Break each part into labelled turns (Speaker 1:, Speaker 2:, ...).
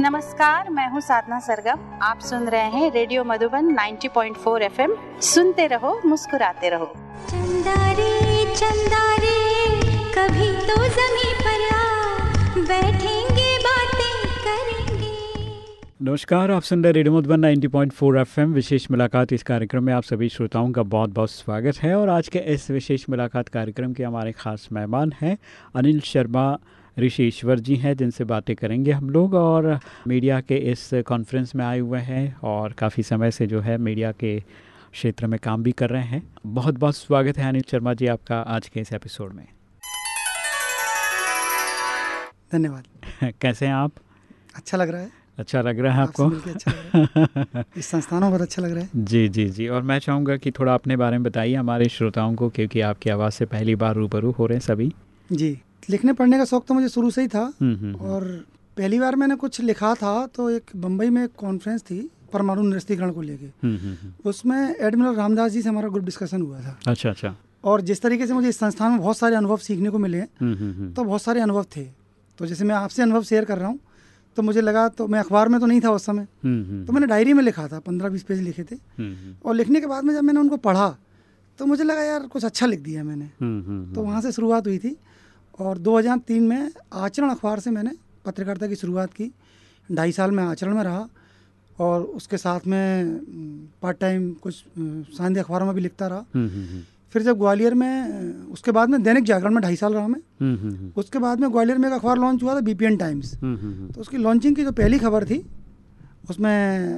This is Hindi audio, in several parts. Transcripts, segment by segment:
Speaker 1: नमस्कार मैं हूँ साधना सरगम। आप सुन रहे हैं रेडियो मधुबन 90.4 एफएम। सुनते रहो मुस्कुराते रहो।
Speaker 2: चंदा रे चंदा रे कभी तो जमी पर आ बैठेंगे बातें करेंगे।
Speaker 3: नमस्कार आप सुन रहे रेडियो मधुबन 90.4 एफएम। विशेष मुलाकात इस कार्यक्रम में आप सभी श्रोताओं का बहुत बहुत स्वागत है। और आज के इस विशेष मुलाकात कार्यक्रम के हमारे खास मेहमान हैं अनिल शर्मा ऋषि ईश्वर जी हैं जिनसे बातें करेंगे हम लोग और मीडिया के इस कॉन्फ्रेंस में आए हुए हैं और काफ़ी समय से जो है मीडिया के क्षेत्र में काम भी कर रहे हैं। बहुत बहुत स्वागत है अनिल शर्मा जी आपका आज के इस एपिसोड में।
Speaker 4: धन्यवाद।
Speaker 3: कैसे हैं आप?
Speaker 4: अच्छा लग रहा है।
Speaker 3: अच्छा लग रहा है आपको?
Speaker 4: अच्छा लग रहा इस संस्थानों बहुत अच्छा लग रहा है।
Speaker 3: जी जी जी। और मैं चाहूँगा कि थोड़ा अपने बारे में बताइए हमारे श्रोताओं को क्योंकि आपकी आवाज़ से पहली बार रूबरू हो रहे हैं सभी।
Speaker 4: जी। लिखने पढ़ने का शौक तो मुझे शुरू से ही था।
Speaker 3: हम्म, हम्म, हम्म।
Speaker 4: और पहली बार मैंने कुछ लिखा था तो एक बम्बई में एक कॉन्फ्रेंस थी परमाणु निरस्तीकरण को लेके। उसमें एडमिरल रामदास जी से हमारा ग्रुप डिस्कशन हुआ था।
Speaker 3: अच्छा अच्छा।
Speaker 4: और जिस तरीके से मुझे इस संस्थान में बहुत सारे अनुभव सीखने को मिले। तो बहुत सारे अनुभव थे। तो जैसे मैं आपसे अनुभव शेयर कर रहा हूँ तो मुझे लगा तो मैं अखबार में तो नहीं था उस समय। तो मैंने डायरी में लिखा था पंद्रह बीस पेज लिखे थे। और लिखने के बाद में जब मैंने उनको पढ़ा तो मुझे लगा यार कुछ अच्छा लिख दिया मैंने। तो वहाँ से शुरुआत हुई थी। और 2003 में आचरण अखबार से मैंने पत्रकारिता की शुरुआत की। ढाई साल में आचरण में रहा और उसके साथ में पार्ट टाइम कुछ सांध्य अखबारों में भी लिखता रहा।
Speaker 3: हम्म, हम्म, हम्म,
Speaker 4: फिर जब ग्वालियर में उसके बाद में दैनिक जागरण में ढाई साल रहा मैं। उसके बाद में ग्वालियर में एक अखबार लॉन्च हुआ था बीपीएन टाइम्स। तो उसकी लॉन्चिंग की जो पहली खबर थी उसमें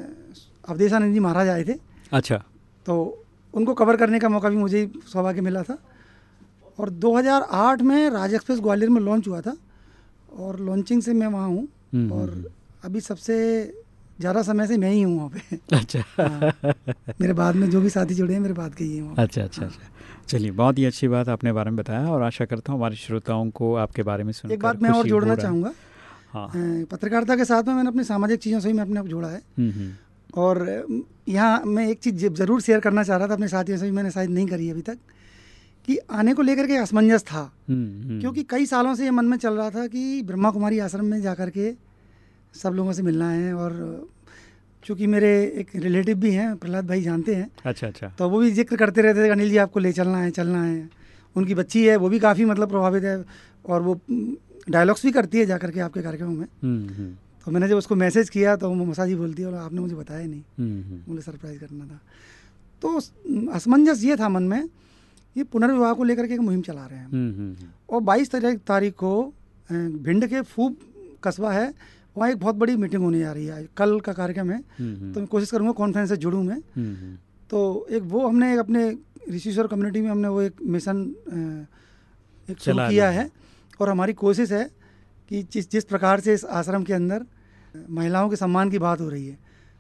Speaker 4: अवधेशानंद जी महाराज आए थे।
Speaker 3: अच्छा।
Speaker 4: तो उनको कवर करने का मौका भी मुझे सौभाग्य मिला था। और 2008 में राज एक्सप्रेस ग्वालियर में लॉन्च हुआ था और लॉन्चिंग से मैं वहाँ हूँ
Speaker 3: हम्म,
Speaker 4: और
Speaker 3: हम्म,
Speaker 4: अभी सबसे ज़्यादा समय से मैं ही हूँ वहाँ पे।
Speaker 3: अच्छा।
Speaker 4: हाँ। मेरे बाद में जो भी साथी जुड़े हैं मेरे बाद के ही हैं वहाँ
Speaker 3: अच्छा अच्छा अच्छा। चलिए बहुत ही अच्छी बात आपने बारे में बताया और आशा करता हूँ हमारे श्रोताओं को आपके बारे में सुनकर
Speaker 4: एक बात मैं और जोड़ना चाहूँगा।
Speaker 3: हाँ।
Speaker 4: पत्रकारिता के साथ में मैंने अपनी सामाजिक चीज़ों से ही मैं अपने आप जोड़ा है।
Speaker 3: हम्म, हम्म,
Speaker 4: और यहाँ मैं एक चीज़ ज़रूर शेयर करना चाह रहा था अपने साथियों से भी मैंने शायद नहीं करी अभी तक। कि आने को लेकर के असमंजस था।
Speaker 3: हम्म, हम्म,
Speaker 4: क्योंकि कई सालों से ये मन में चल रहा था कि ब्रह्मा कुमारी आश्रम में जा कर के सब लोगों से मिलना है और चूँकि मेरे एक रिलेटिव भी हैं प्रहलाद भाई जानते हैं
Speaker 3: अच्छा अच्छा।
Speaker 4: तो वो भी ज़िक्र करते रहते थे कि अनिल जी आपको ले चलना है चलना है। उनकी बच्ची है वो भी काफ़ी मतलब प्रभावित है और वो डायलॉग्स भी करती है जा कर के आपके कार्यक्रमों में।
Speaker 3: हम्म,
Speaker 4: तो मैंने जब उसको मैसेज किया तो वो मसा जी बोलती है और आपने मुझे बताया नहीं। मुझे सरप्राइज़ करना था। तो असमंजस ये था मन में ये पुनर्विवाह को लेकर के एक मुहिम चला रहे हैं।
Speaker 3: हम्म, हम्म, हम्म,
Speaker 4: और 22 तारीख तारीख को भिंड के फूब कस्बा है वहाँ एक बहुत बड़ी मीटिंग होने जा रही है कल का कार्यक्रम है। तो मैं कोशिश करूँगा कॉन्फ्रेंस से जुड़ूँ मैं। तो एक वो हमने एक अपने ऋषिश्वर कम्युनिटी में हमने वो एक मिशन एक शुरू
Speaker 3: चला
Speaker 4: किया है। और हमारी कोशिश है कि जिस जिस प्रकार से इस आश्रम के अंदर महिलाओं के सम्मान की बात हो रही है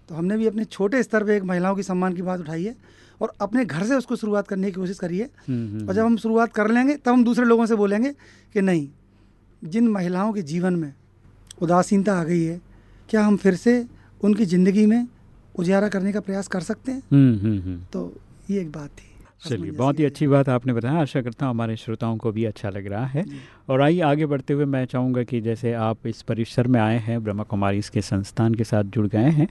Speaker 4: तो हमने भी अपने छोटे स्तर पे एक महिलाओं की सम्मान की बात उठाई है। और अपने घर से उसको शुरुआत करने की कोशिश करी है
Speaker 3: हम्म, हम्म,
Speaker 4: और जब हम शुरुआत कर लेंगे तब हम दूसरे लोगों से बोलेंगे कि नहीं जिन महिलाओं के जीवन में उदासीनता आ गई है क्या हम फिर से उनकी ज़िंदगी में उजारा करने का प्रयास कर सकते हैं?
Speaker 3: हम्म, हम्म, हम्म।
Speaker 4: तो ये एक बात थी।
Speaker 3: चलिए बहुत ही अच्छी बात आपने बताया। आशा करता हूँ हमारे श्रोताओं को भी अच्छा लग रहा है। और आइए आगे बढ़ते हुए मैं चाहूँगा कि जैसे आप इस परिसर में आए हैं ब्रह्मा कुमारी इसके संस्थान के साथ जुड़ गए हैं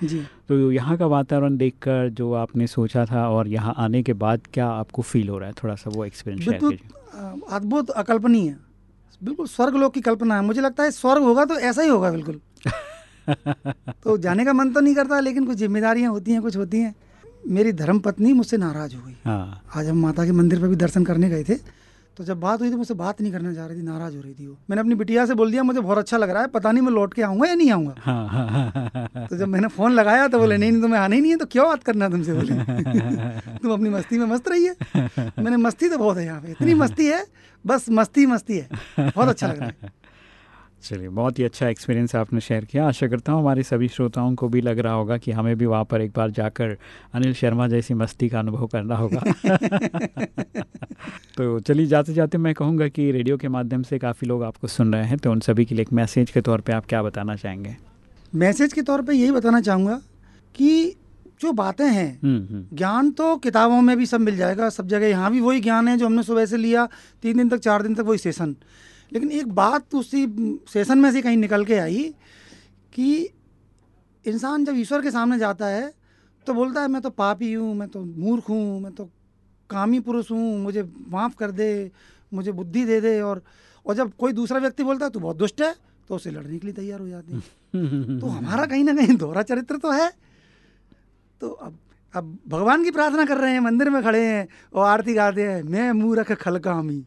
Speaker 3: तो यहाँ का वातावरण देखकर जो आपने सोचा था और यहाँ आने के बाद क्या आपको फील हो रहा है? थोड़ा सा वो एक्सपीरियंस
Speaker 4: अद्भुत अकल्पनीय बिल्कुल स्वर्ग लोग की कल्पना है। मुझे लगता है स्वर्ग होगा तो ऐसा ही होगा बिल्कुल। तो जाने का मन तो नहीं करता लेकिन कुछ जिम्मेदारियाँ होती हैं कुछ होती हैं। मेरी धर्म पत्नी मुझसे नाराज़ हो गई।
Speaker 3: हाँ।
Speaker 4: आज हम माता के मंदिर पर भी दर्शन करने गए थे तो जब बात हुई तो मुझसे बात नहीं करना चाह रही थी नाराज़ हो रही थी वो। मैंने अपनी बिटिया से बोल दिया मुझे बहुत अच्छा लग रहा है पता नहीं मैं लौट के आऊँगा या नहीं आऊँगा?
Speaker 3: हाँ हाँ
Speaker 4: तो जब मैंने फ़ोन लगाया तो बोले नहीं नहीं तुम्हें आना ही नहीं है तो क्यों बात करना तुमसे? बोले। तुम अपनी मस्ती में मस्त रहिए। मैंने मस्ती तो बहुत है यहाँ पे इतनी मस्ती है बस मस्ती मस्ती है बहुत अच्छा लग रहा है।
Speaker 3: चलिए बहुत ही अच्छा एक्सपीरियंस आपने शेयर किया। आशा करता हूँ हमारे सभी श्रोताओं को भी लग रहा होगा कि हमें भी वहाँ पर एक बार जाकर अनिल शर्मा जैसी मस्ती का अनुभव करना होगा। तो चलिए जाते जाते मैं कहूँगा कि रेडियो के माध्यम से काफ़ी लोग आपको सुन रहे हैं तो उन सभी के लिए एक मैसेज के तौर पर आप क्या बताना चाहेंगे?
Speaker 4: मैसेज के तौर पर यही बताना चाहूँगा कि जो बातें हैं
Speaker 3: हम्म हम्म।
Speaker 4: ज्ञान तो किताबों में भी सब मिल जाएगा सब जगह यहाँ भी वही ज्ञान है जो हमने सुबह से लिया तीन दिन तक चार दिन तक वही सेशन। लेकिन एक बात उसी सेशन में से कहीं निकल के आई कि इंसान जब ईश्वर के सामने जाता है तो बोलता है, मैं तो पापी हूँ, मैं तो मूर्ख हूँ, मैं तो कामी पुरुष हूँ, मुझे माफ़ कर दे, मुझे बुद्धि दे दे। और और जब कोई दूसरा व्यक्ति बोलता है, तू बहुत दुष्ट है तो उसे लड़ने के लिए तैयार हो जाते हैं। तो हमारा कहीं ना कहीं दोहरा चरित्र तो है। तो अब अब भगवान की प्रार्थना कर रहे हैं, मंदिर में खड़े हैं और आरती गाते हैं, मैं मूर्ख खलकामी।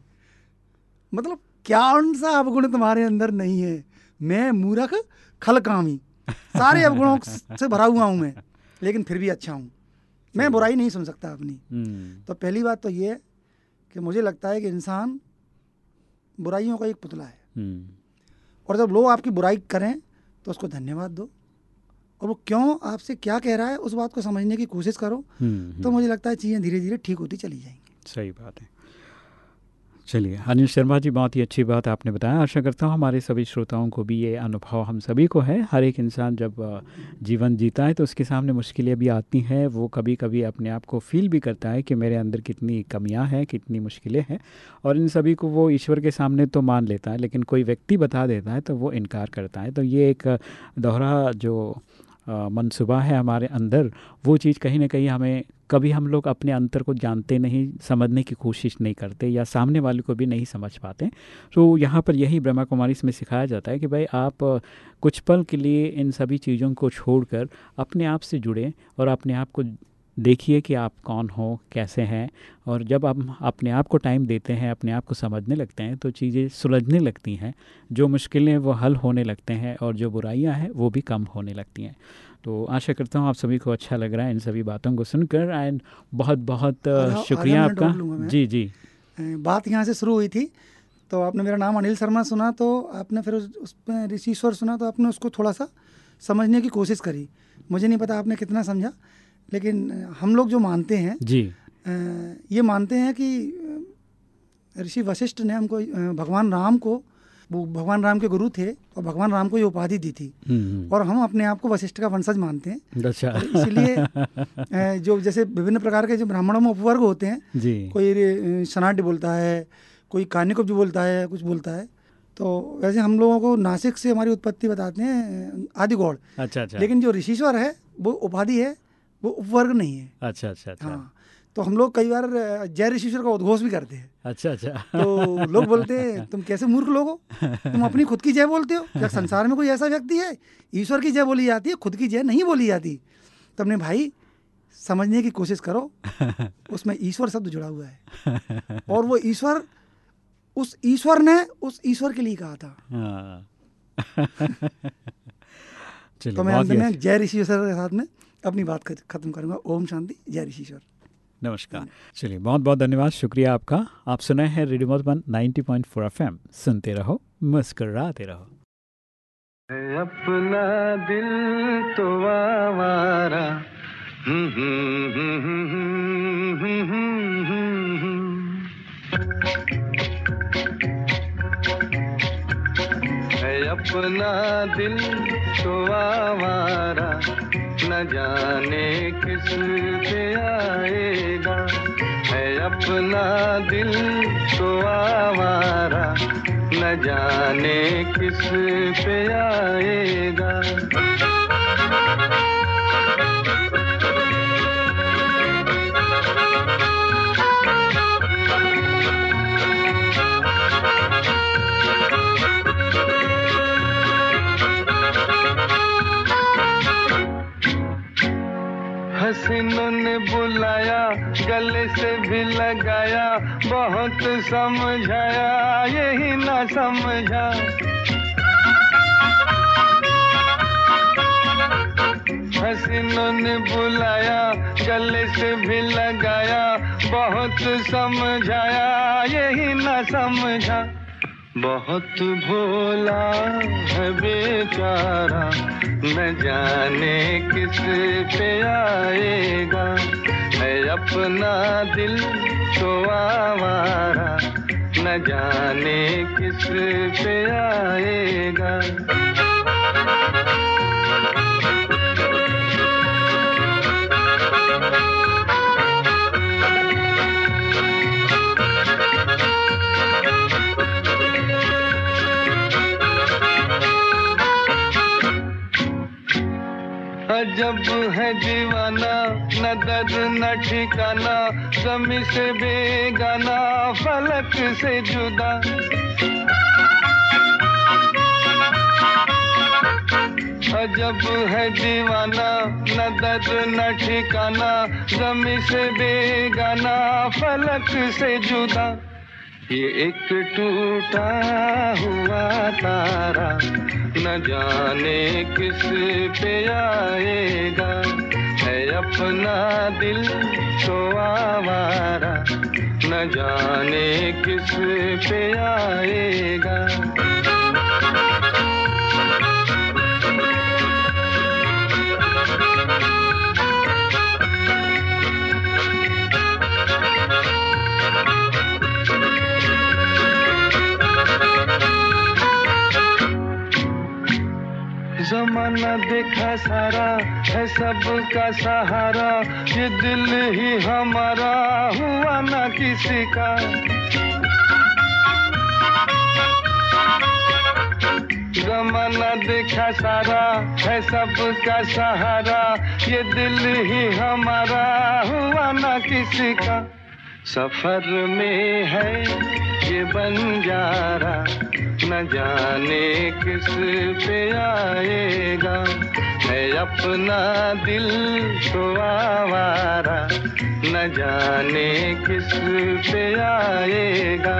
Speaker 4: मतलब क्या सा अवगुण तुम्हारे अंदर नहीं है? मैं मूर्ख खलकामी। सारे अवगुणों से भरा हुआ हूँ मैं लेकिन फिर भी अच्छा हूँ। मैं बुराई नहीं सुन सकता अपनी।
Speaker 3: हम्म,
Speaker 4: तो पहली बात तो ये है कि मुझे लगता है कि इंसान बुराइयों का एक पुतला है।
Speaker 3: हम्म,
Speaker 4: और जब लोग आपकी बुराई करें तो उसको धन्यवाद दो। और वो क्यों आपसे क्या कह रहा है उस बात को समझने की कोशिश करो
Speaker 3: हम्म,
Speaker 4: तो मुझे लगता है चीज़ें धीरे धीरे ठीक होती चली जाएँगी।
Speaker 3: सही बात है। चलिए अनिल शर्मा जी, बहुत ही अच्छी बात आपने बताया। आशा करता हूँ हमारे सभी श्रोताओं को भी ये अनुभव हम सभी को है। हर एक इंसान जब जीवन जीता है तो उसके सामने मुश्किलें भी आती हैं। वो कभी कभी अपने आप को फील भी करता है कि मेरे अंदर कितनी कमियाँ हैं, कितनी मुश्किलें हैं और इन सभी को वो ईश्वर के सामने तो मान लेता है, लेकिन कोई व्यक्ति बता देता है तो वो इनकार करता है। तो ये एक दोहरा जो मनसूबा है हमारे अंदर, वो चीज़ कहीं ना कहीं हमें कभी हम लोग अपने अंतर को जानते नहीं, समझने की कोशिश नहीं करते या सामने वाले को भी नहीं समझ पाते। तो यहाँ पर यही ब्रह्मा कुमारी इसमें सिखाया जाता है कि भाई आप कुछ पल के लिए इन सभी चीज़ों को छोड़कर अपने आप से जुड़ें और अपने आप को देखिए कि आप कौन हो, कैसे हैं। और जब हम अपने आप को टाइम देते हैं, अपने आप को समझने लगते हैं तो चीज़ें सुलझने लगती हैं। जो मुश्किलें वो हल होने लगते हैं और जो बुराइयाँ हैं, वो भी कम होने लगती हैं। तो आशा करता हूँ आप सभी को अच्छा लग रहा है इन सभी बातों को सुनकर एंड बहुत बहुत शुक्रिया आपका। जी जी।
Speaker 4: बात यहाँ से शुरू हुई थी तो आपने मेरा नाम अनिल शर्मा सुना तो आपने फिर उस, उस पर ऋषिश्वर सुना तो आपने उसको थोड़ा सा समझने की कोशिश करी। मुझे नहीं पता आपने कितना समझा लेकिन हम लोग जो मानते हैं
Speaker 3: जी।
Speaker 4: ये मानते हैं कि ऋषि वशिष्ठ ने हमको भगवान राम को वो भगवान राम के गुरु थे और भगवान राम को ये उपाधि दी थी।
Speaker 3: हम्म,
Speaker 4: और हम अपने आप को वशिष्ठ का वंशज मानते हैं।
Speaker 3: अच्छा।
Speaker 4: इसीलिए जो जैसे विभिन्न प्रकार के जो ब्राह्मणों में उपवर्ग होते हैं
Speaker 3: जी।
Speaker 4: कोई सनाड्य बोलता है कोई कान्यकुब्ज बोलता है कुछ बोलता है। तो वैसे हम लोगों को नासिक से हमारी उत्पत्ति बताते हैं आदिगौड़।
Speaker 3: अच्छा अच्छा।
Speaker 4: लेकिन जो ऋषिश्वर है वो उपाधि है वो उपवर्ग नहीं है।
Speaker 3: अच्छा अच्छा अच्छा।
Speaker 4: हाँ। तो हम लोग कई बार जय ऋषिश्वर का उद्घोष भी करते हैं।
Speaker 3: अच्छा अच्छा।
Speaker 4: तो लोग बोलते हैं तुम कैसे मूर्ख लोग हो? तुम अपनी खुद की जय बोलते हो? क्या संसार में कोई ऐसा व्यक्ति है? ईश्वर की जय बोली जाती है खुद की जय नहीं बोली जाती? तो अपने भाई समझने की कोशिश करो उसमें ईश्वर शब्द जुड़ा हुआ है। और वो ईश्वर उस ईश्वर ने उस ईश्वर के लिए कहा था।
Speaker 3: हाँ।
Speaker 4: तो मैं अंत में जय ऋषिश्वर के साथ में अपनी बात खत्म करूँगा। ओम शांति जय ऋषिश्वर
Speaker 3: नमस्कार। चलिए बहुत बहुत धन्यवाद। शुक्रिया आपका। आप सुने हैं रेडियो मधुबन 90.4 एफएम। सुनते रहो मुस्कराते रहो।
Speaker 5: अपना दिल तो आवारा। हम्म, हम्म, हम्म, अपना दिल तो आवारा। न जाने किस पे आएगा। है अपना दिल तो आवारा, न जाने किस पे आएगा। हसीनों ने बुलाया, गले से भी लगाया, बहुत समझाया, यही ना समझा। हसीनों ने बुलाया, गले से भी लगाया, बहुत समझाया, यही ना समझा। बहुत भोला है बेचारा, न जाने किस पे आएगा। है अपना दिल तो आवारा, न जाने किस पे आएगा। अजब है दीवाना न दर्द न ठिकाना जमी से बेगाना, फलक से जुदा। अजब है दीवाना न दर्द न ठिकाना जमी से बेगाना, फलक से जुदा। ये एक टूटा हुआ तारा, न जाने किस पे आएगा। है अपना दिल तो आवारा, न जाने किस पे आएगा। जमाना देखा सारा है सबका सहारा। ये दिल ही हमारा, हुआ ना किसी का। जमाना देखा सारा है सबका सहारा। ये दिल ही हमारा, हुआ ना किसी का। सफ़र में है ये बंजारा न जाने किस पे आएगा। है अपना दिल तो आवारा, न जाने किस पे आएगा।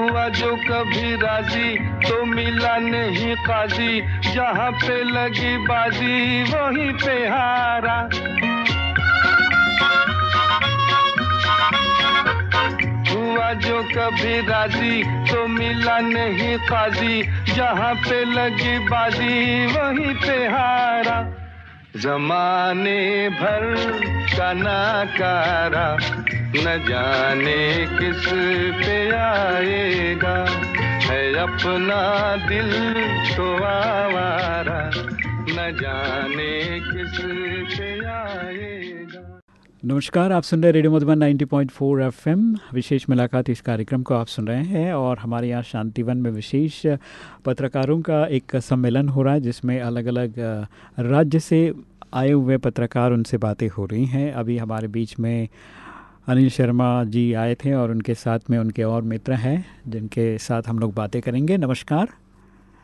Speaker 5: हुआ जो कभी राज़ी तो मिला नहीं काजी। जहाँ पे लगी बाजी, वहीं पे हारा। हुआ जो कभी राज़ी तो मिला नहीं काजी। जहाँ पे लगी बाजी, वहीं पे हारा। जमाने भर का नाकारा। न जाने किस पे आएगा। है अपना दिल तो आवारा। न जाने किस पे
Speaker 3: नमस्कार, आप सुन रहे रेडियो मधुबन 90.4 एफएम। विशेष मुलाकात इस कार्यक्रम को आप सुन रहे हैं और हमारे यहाँ शांतिवन में विशेष पत्रकारों का एक सम्मेलन हो रहा है, जिसमें अलग अलग राज्य से आए हुए पत्रकार उनसे बातें हो रही हैं। अभी हमारे बीच में अनिल शर्मा जी आए थे और उनके साथ में उनके और मित्र हैं जिनके साथ हम लोग बातें करेंगे। नमस्कार।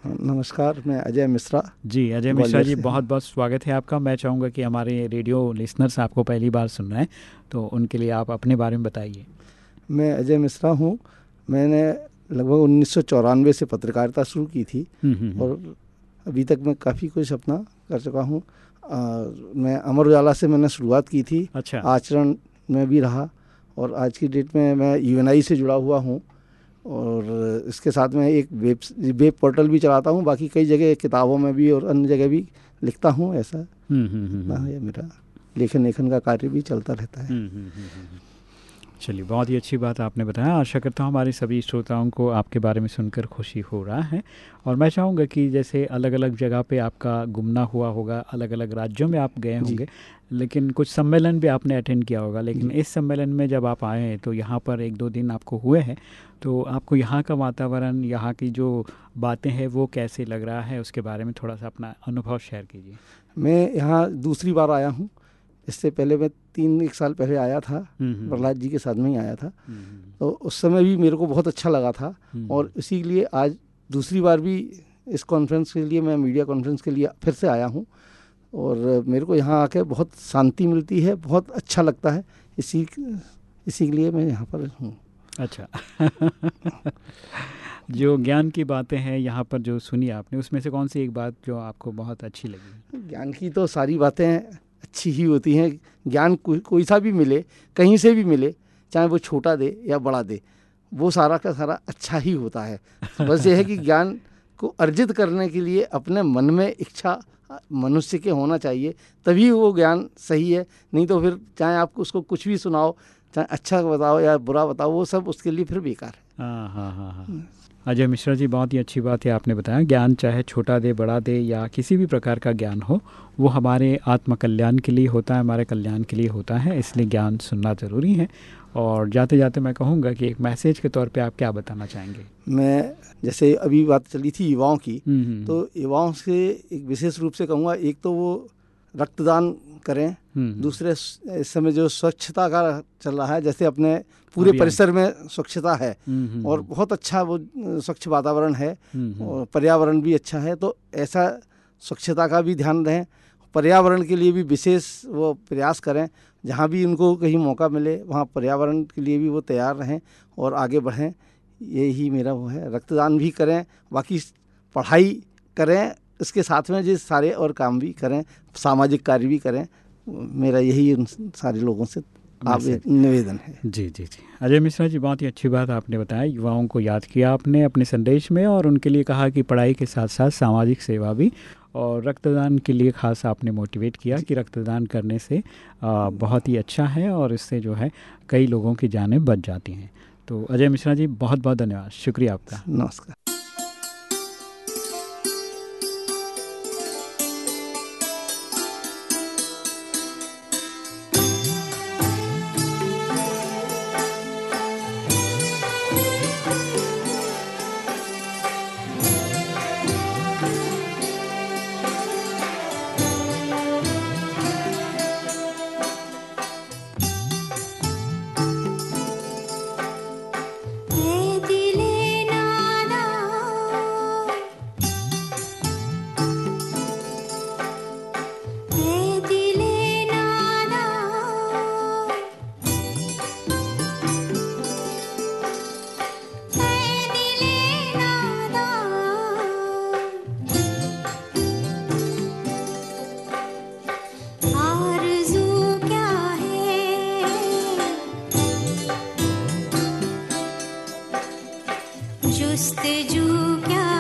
Speaker 6: नमस्कार मैं अजय मिश्रा।
Speaker 3: जी अजय मिश्रा जी बहुत बहुत स्वागत है आपका। मैं चाहूँगा कि हमारे रेडियो लिसनर्स आपको पहली बार सुन रहे हैं तो उनके लिए आप अपने बारे में बताइए।
Speaker 6: मैं अजय मिश्रा हूँ। मैंने लगभग उन्नीस सौ चौरानवे से पत्रकारिता शुरू की थी और अभी तक मैं काफ़ी कुछ अपना कर चुका हूँ। मैं अमर उजाला से मैंने शुरुआत की थी।
Speaker 3: अच्छा।
Speaker 6: आचरण में भी रहा और आज की डेट में मैं यूएनआई से जुड़ा हुआ हूँ और इसके साथ में एक वेब वेब पोर्टल भी चलाता हूँ बाकी कई जगह किताबों में भी और अन्य जगह भी लिखता हूँ ऐसा ये मेरा। लेखन लेखन का कार्य भी चलता रहता है।
Speaker 3: चलिए बहुत ही अच्छी बात आपने बताया। आशा करता हूँ हमारे सभी श्रोताओं को आपके बारे में सुनकर खुशी हो रहा है। और मैं चाहूँगा कि जैसे अलग अलग जगह पे आपका घूमना हुआ होगा अलग अलग राज्यों में आप गए होंगे लेकिन कुछ सम्मेलन भी आपने अटेंड किया होगा। लेकिन इस सम्मेलन में जब आप आए हैं तो यहाँ पर एक दो दिन आपको हुए हैं तो आपको यहाँ का वातावरण यहाँ की जो बातें हैं वो कैसे लग रहा है उसके बारे में थोड़ा सा अपना अनुभव शेयर कीजिए।
Speaker 6: मैं यहाँ दूसरी बार आया हूँ। इससे पहले मैं तीन एक साल पहले आया था प्रहलाद जी के साथ में ही आया था। तो उस समय भी मेरे को बहुत अच्छा लगा था और इसी लिए आज दूसरी बार भी इस कॉन्फ्रेंस के लिए मैं मीडिया कॉन्फ्रेंस के लिए फिर से आया हूँ और मेरे को यहाँ आके बहुत शांति मिलती है बहुत अच्छा लगता है। इसी इसी के लिए मैं यहाँ पर हूँ।
Speaker 3: अच्छा। जो ज्ञान की बातें हैं यहाँ पर जो सुनी आपने उसमें से कौन सी एक बात जो आपको बहुत अच्छी लगी?
Speaker 6: ज्ञान की तो सारी बातें अच्छी ही होती हैं ज्ञान को, कोई सा भी मिले कहीं से भी मिले चाहे वो छोटा दे या बड़ा दे वो सारा का सारा अच्छा ही होता है। बस ये है कि ज्ञान को अर्जित करने के लिए अपने मन में इच्छा मनुष्य के होना चाहिए तभी वो ज्ञान सही है। नहीं तो फिर चाहे आप उसको कुछ भी सुनाओ चाहे अच्छा बताओ या बुरा बताओ वो सब उसके लिए फिर बेकार है।
Speaker 3: हाँ हाँ हाँ हाँ। अजय मिश्रा जी बहुत ही अच्छी बात है आपने बताया। ज्ञान चाहे छोटा दे बड़ा दे या किसी भी प्रकार का ज्ञान हो वो हमारे आत्मकल्याण के लिए होता है हमारे कल्याण के लिए होता है इसलिए ज्ञान सुनना ज़रूरी है। और जाते जाते मैं कहूँगा कि एक मैसेज के तौर पे आप क्या बताना चाहेंगे?
Speaker 6: मैं जैसे अभी बात चली थी युवाओं की
Speaker 3: हम्म, हम्म,
Speaker 6: तो युवाओं से एक विशेष रूप से कहूँगा एक तो वो रक्तदान करें।
Speaker 3: हम्म,
Speaker 6: दूसरे इस समय जो स्वच्छता का चल रहा है जैसे अपने पूरे परिसर में स्वच्छता है
Speaker 3: हम्म, हम्म,
Speaker 6: और बहुत अच्छा वो स्वच्छ वातावरण है
Speaker 3: हम्म, हम्म,
Speaker 6: और पर्यावरण भी अच्छा है तो ऐसा स्वच्छता का भी ध्यान रहें। पर्यावरण के लिए भी विशेष वो प्रयास करें जहाँ भी उनको कहीं मौका मिले वहाँ पर्यावरण के लिए भी वो तैयार रहें और आगे बढ़ें। यही मेरा वो है। रक्तदान भी करें बाकी पढ़ाई करें इसके साथ में जो सारे और काम भी करें सामाजिक कार्य भी करें मेरा यही उन सारे लोगों से आप निवेदन है।
Speaker 3: जी जी जी। अजय मिश्रा जी बहुत ही अच्छी बात आपने बताया युवाओं को याद किया आपने अपने संदेश में और उनके लिए कहा कि पढ़ाई के साथ साथ सामाजिक सेवा भी और रक्तदान के लिए खास आपने मोटिवेट किया कि रक्तदान करने से आ, बहुत ही अच्छा है और इससे जो है कई लोगों की जानें बच जाती हैं। तो अजय मिश्रा जी बहुत बहुत धन्यवाद। शुक्रिया आपका।
Speaker 6: नमस्कार।
Speaker 7: जुस्तजू क्या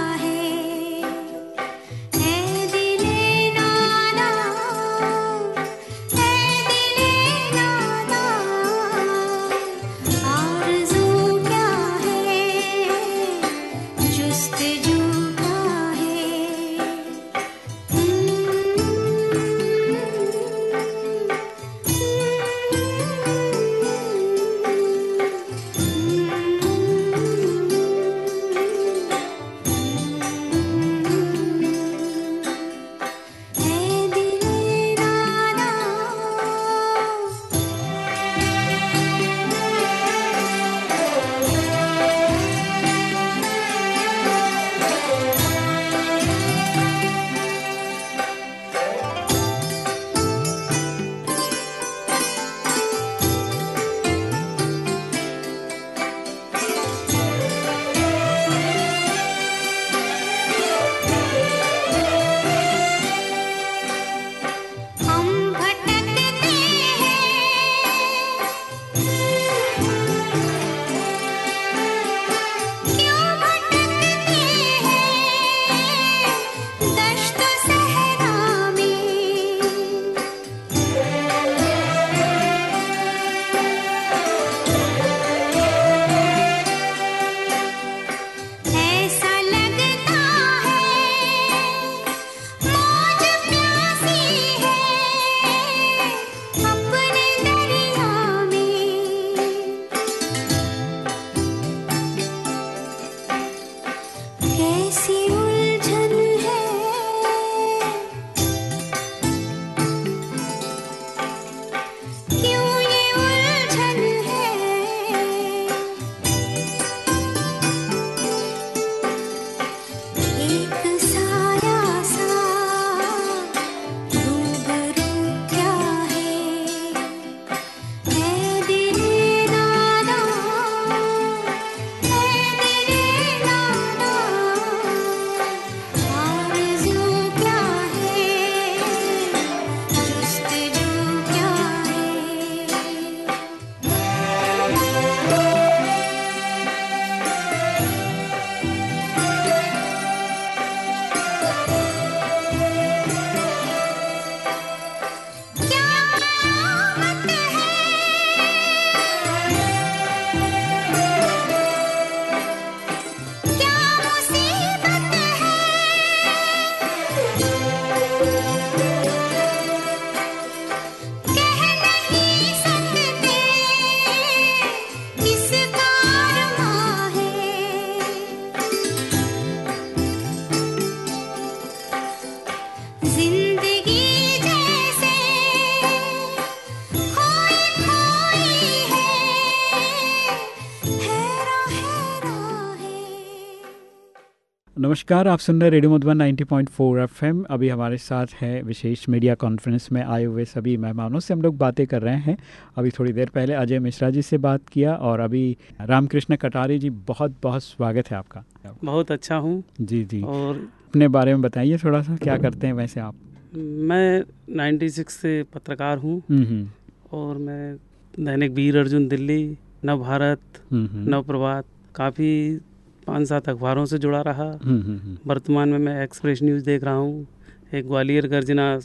Speaker 3: नमस्कार आप सुन रहे रेडियो मधुबन 90.4 एफएम। अभी हमारे साथ है विशेष मीडिया कॉन्फ्रेंस में आए हुए सभी मेहमानों से हम लोग बातें कर रहे हैं। अभी थोड़ी देर पहले अजय मिश्रा जी से बात किया और अभी रामकृष्ण कटारी जी बहुत बहुत स्वागत है आपका।
Speaker 8: बहुत अच्छा हूँ।
Speaker 3: जी जी।
Speaker 8: और
Speaker 3: अपने बारे में बताइए थोड़ा सा क्या करते हैं वैसे आप?
Speaker 8: मैं 96 से पत्रकार हूँ।
Speaker 3: हम्म, हम्म,
Speaker 8: और मैं दैनिक वीर अर्जुन दिल्ली नव भारत
Speaker 3: हम्म,
Speaker 8: नव प्रभात काफ़ी पाँच सात अखबारों से जुड़ा रहा।
Speaker 3: हम्म, हम्म, हम्म,
Speaker 8: वर्तमान में मैं एक्सप्रेस न्यूज़ देख रहा हूँ। एक ग्वालियर गर्जना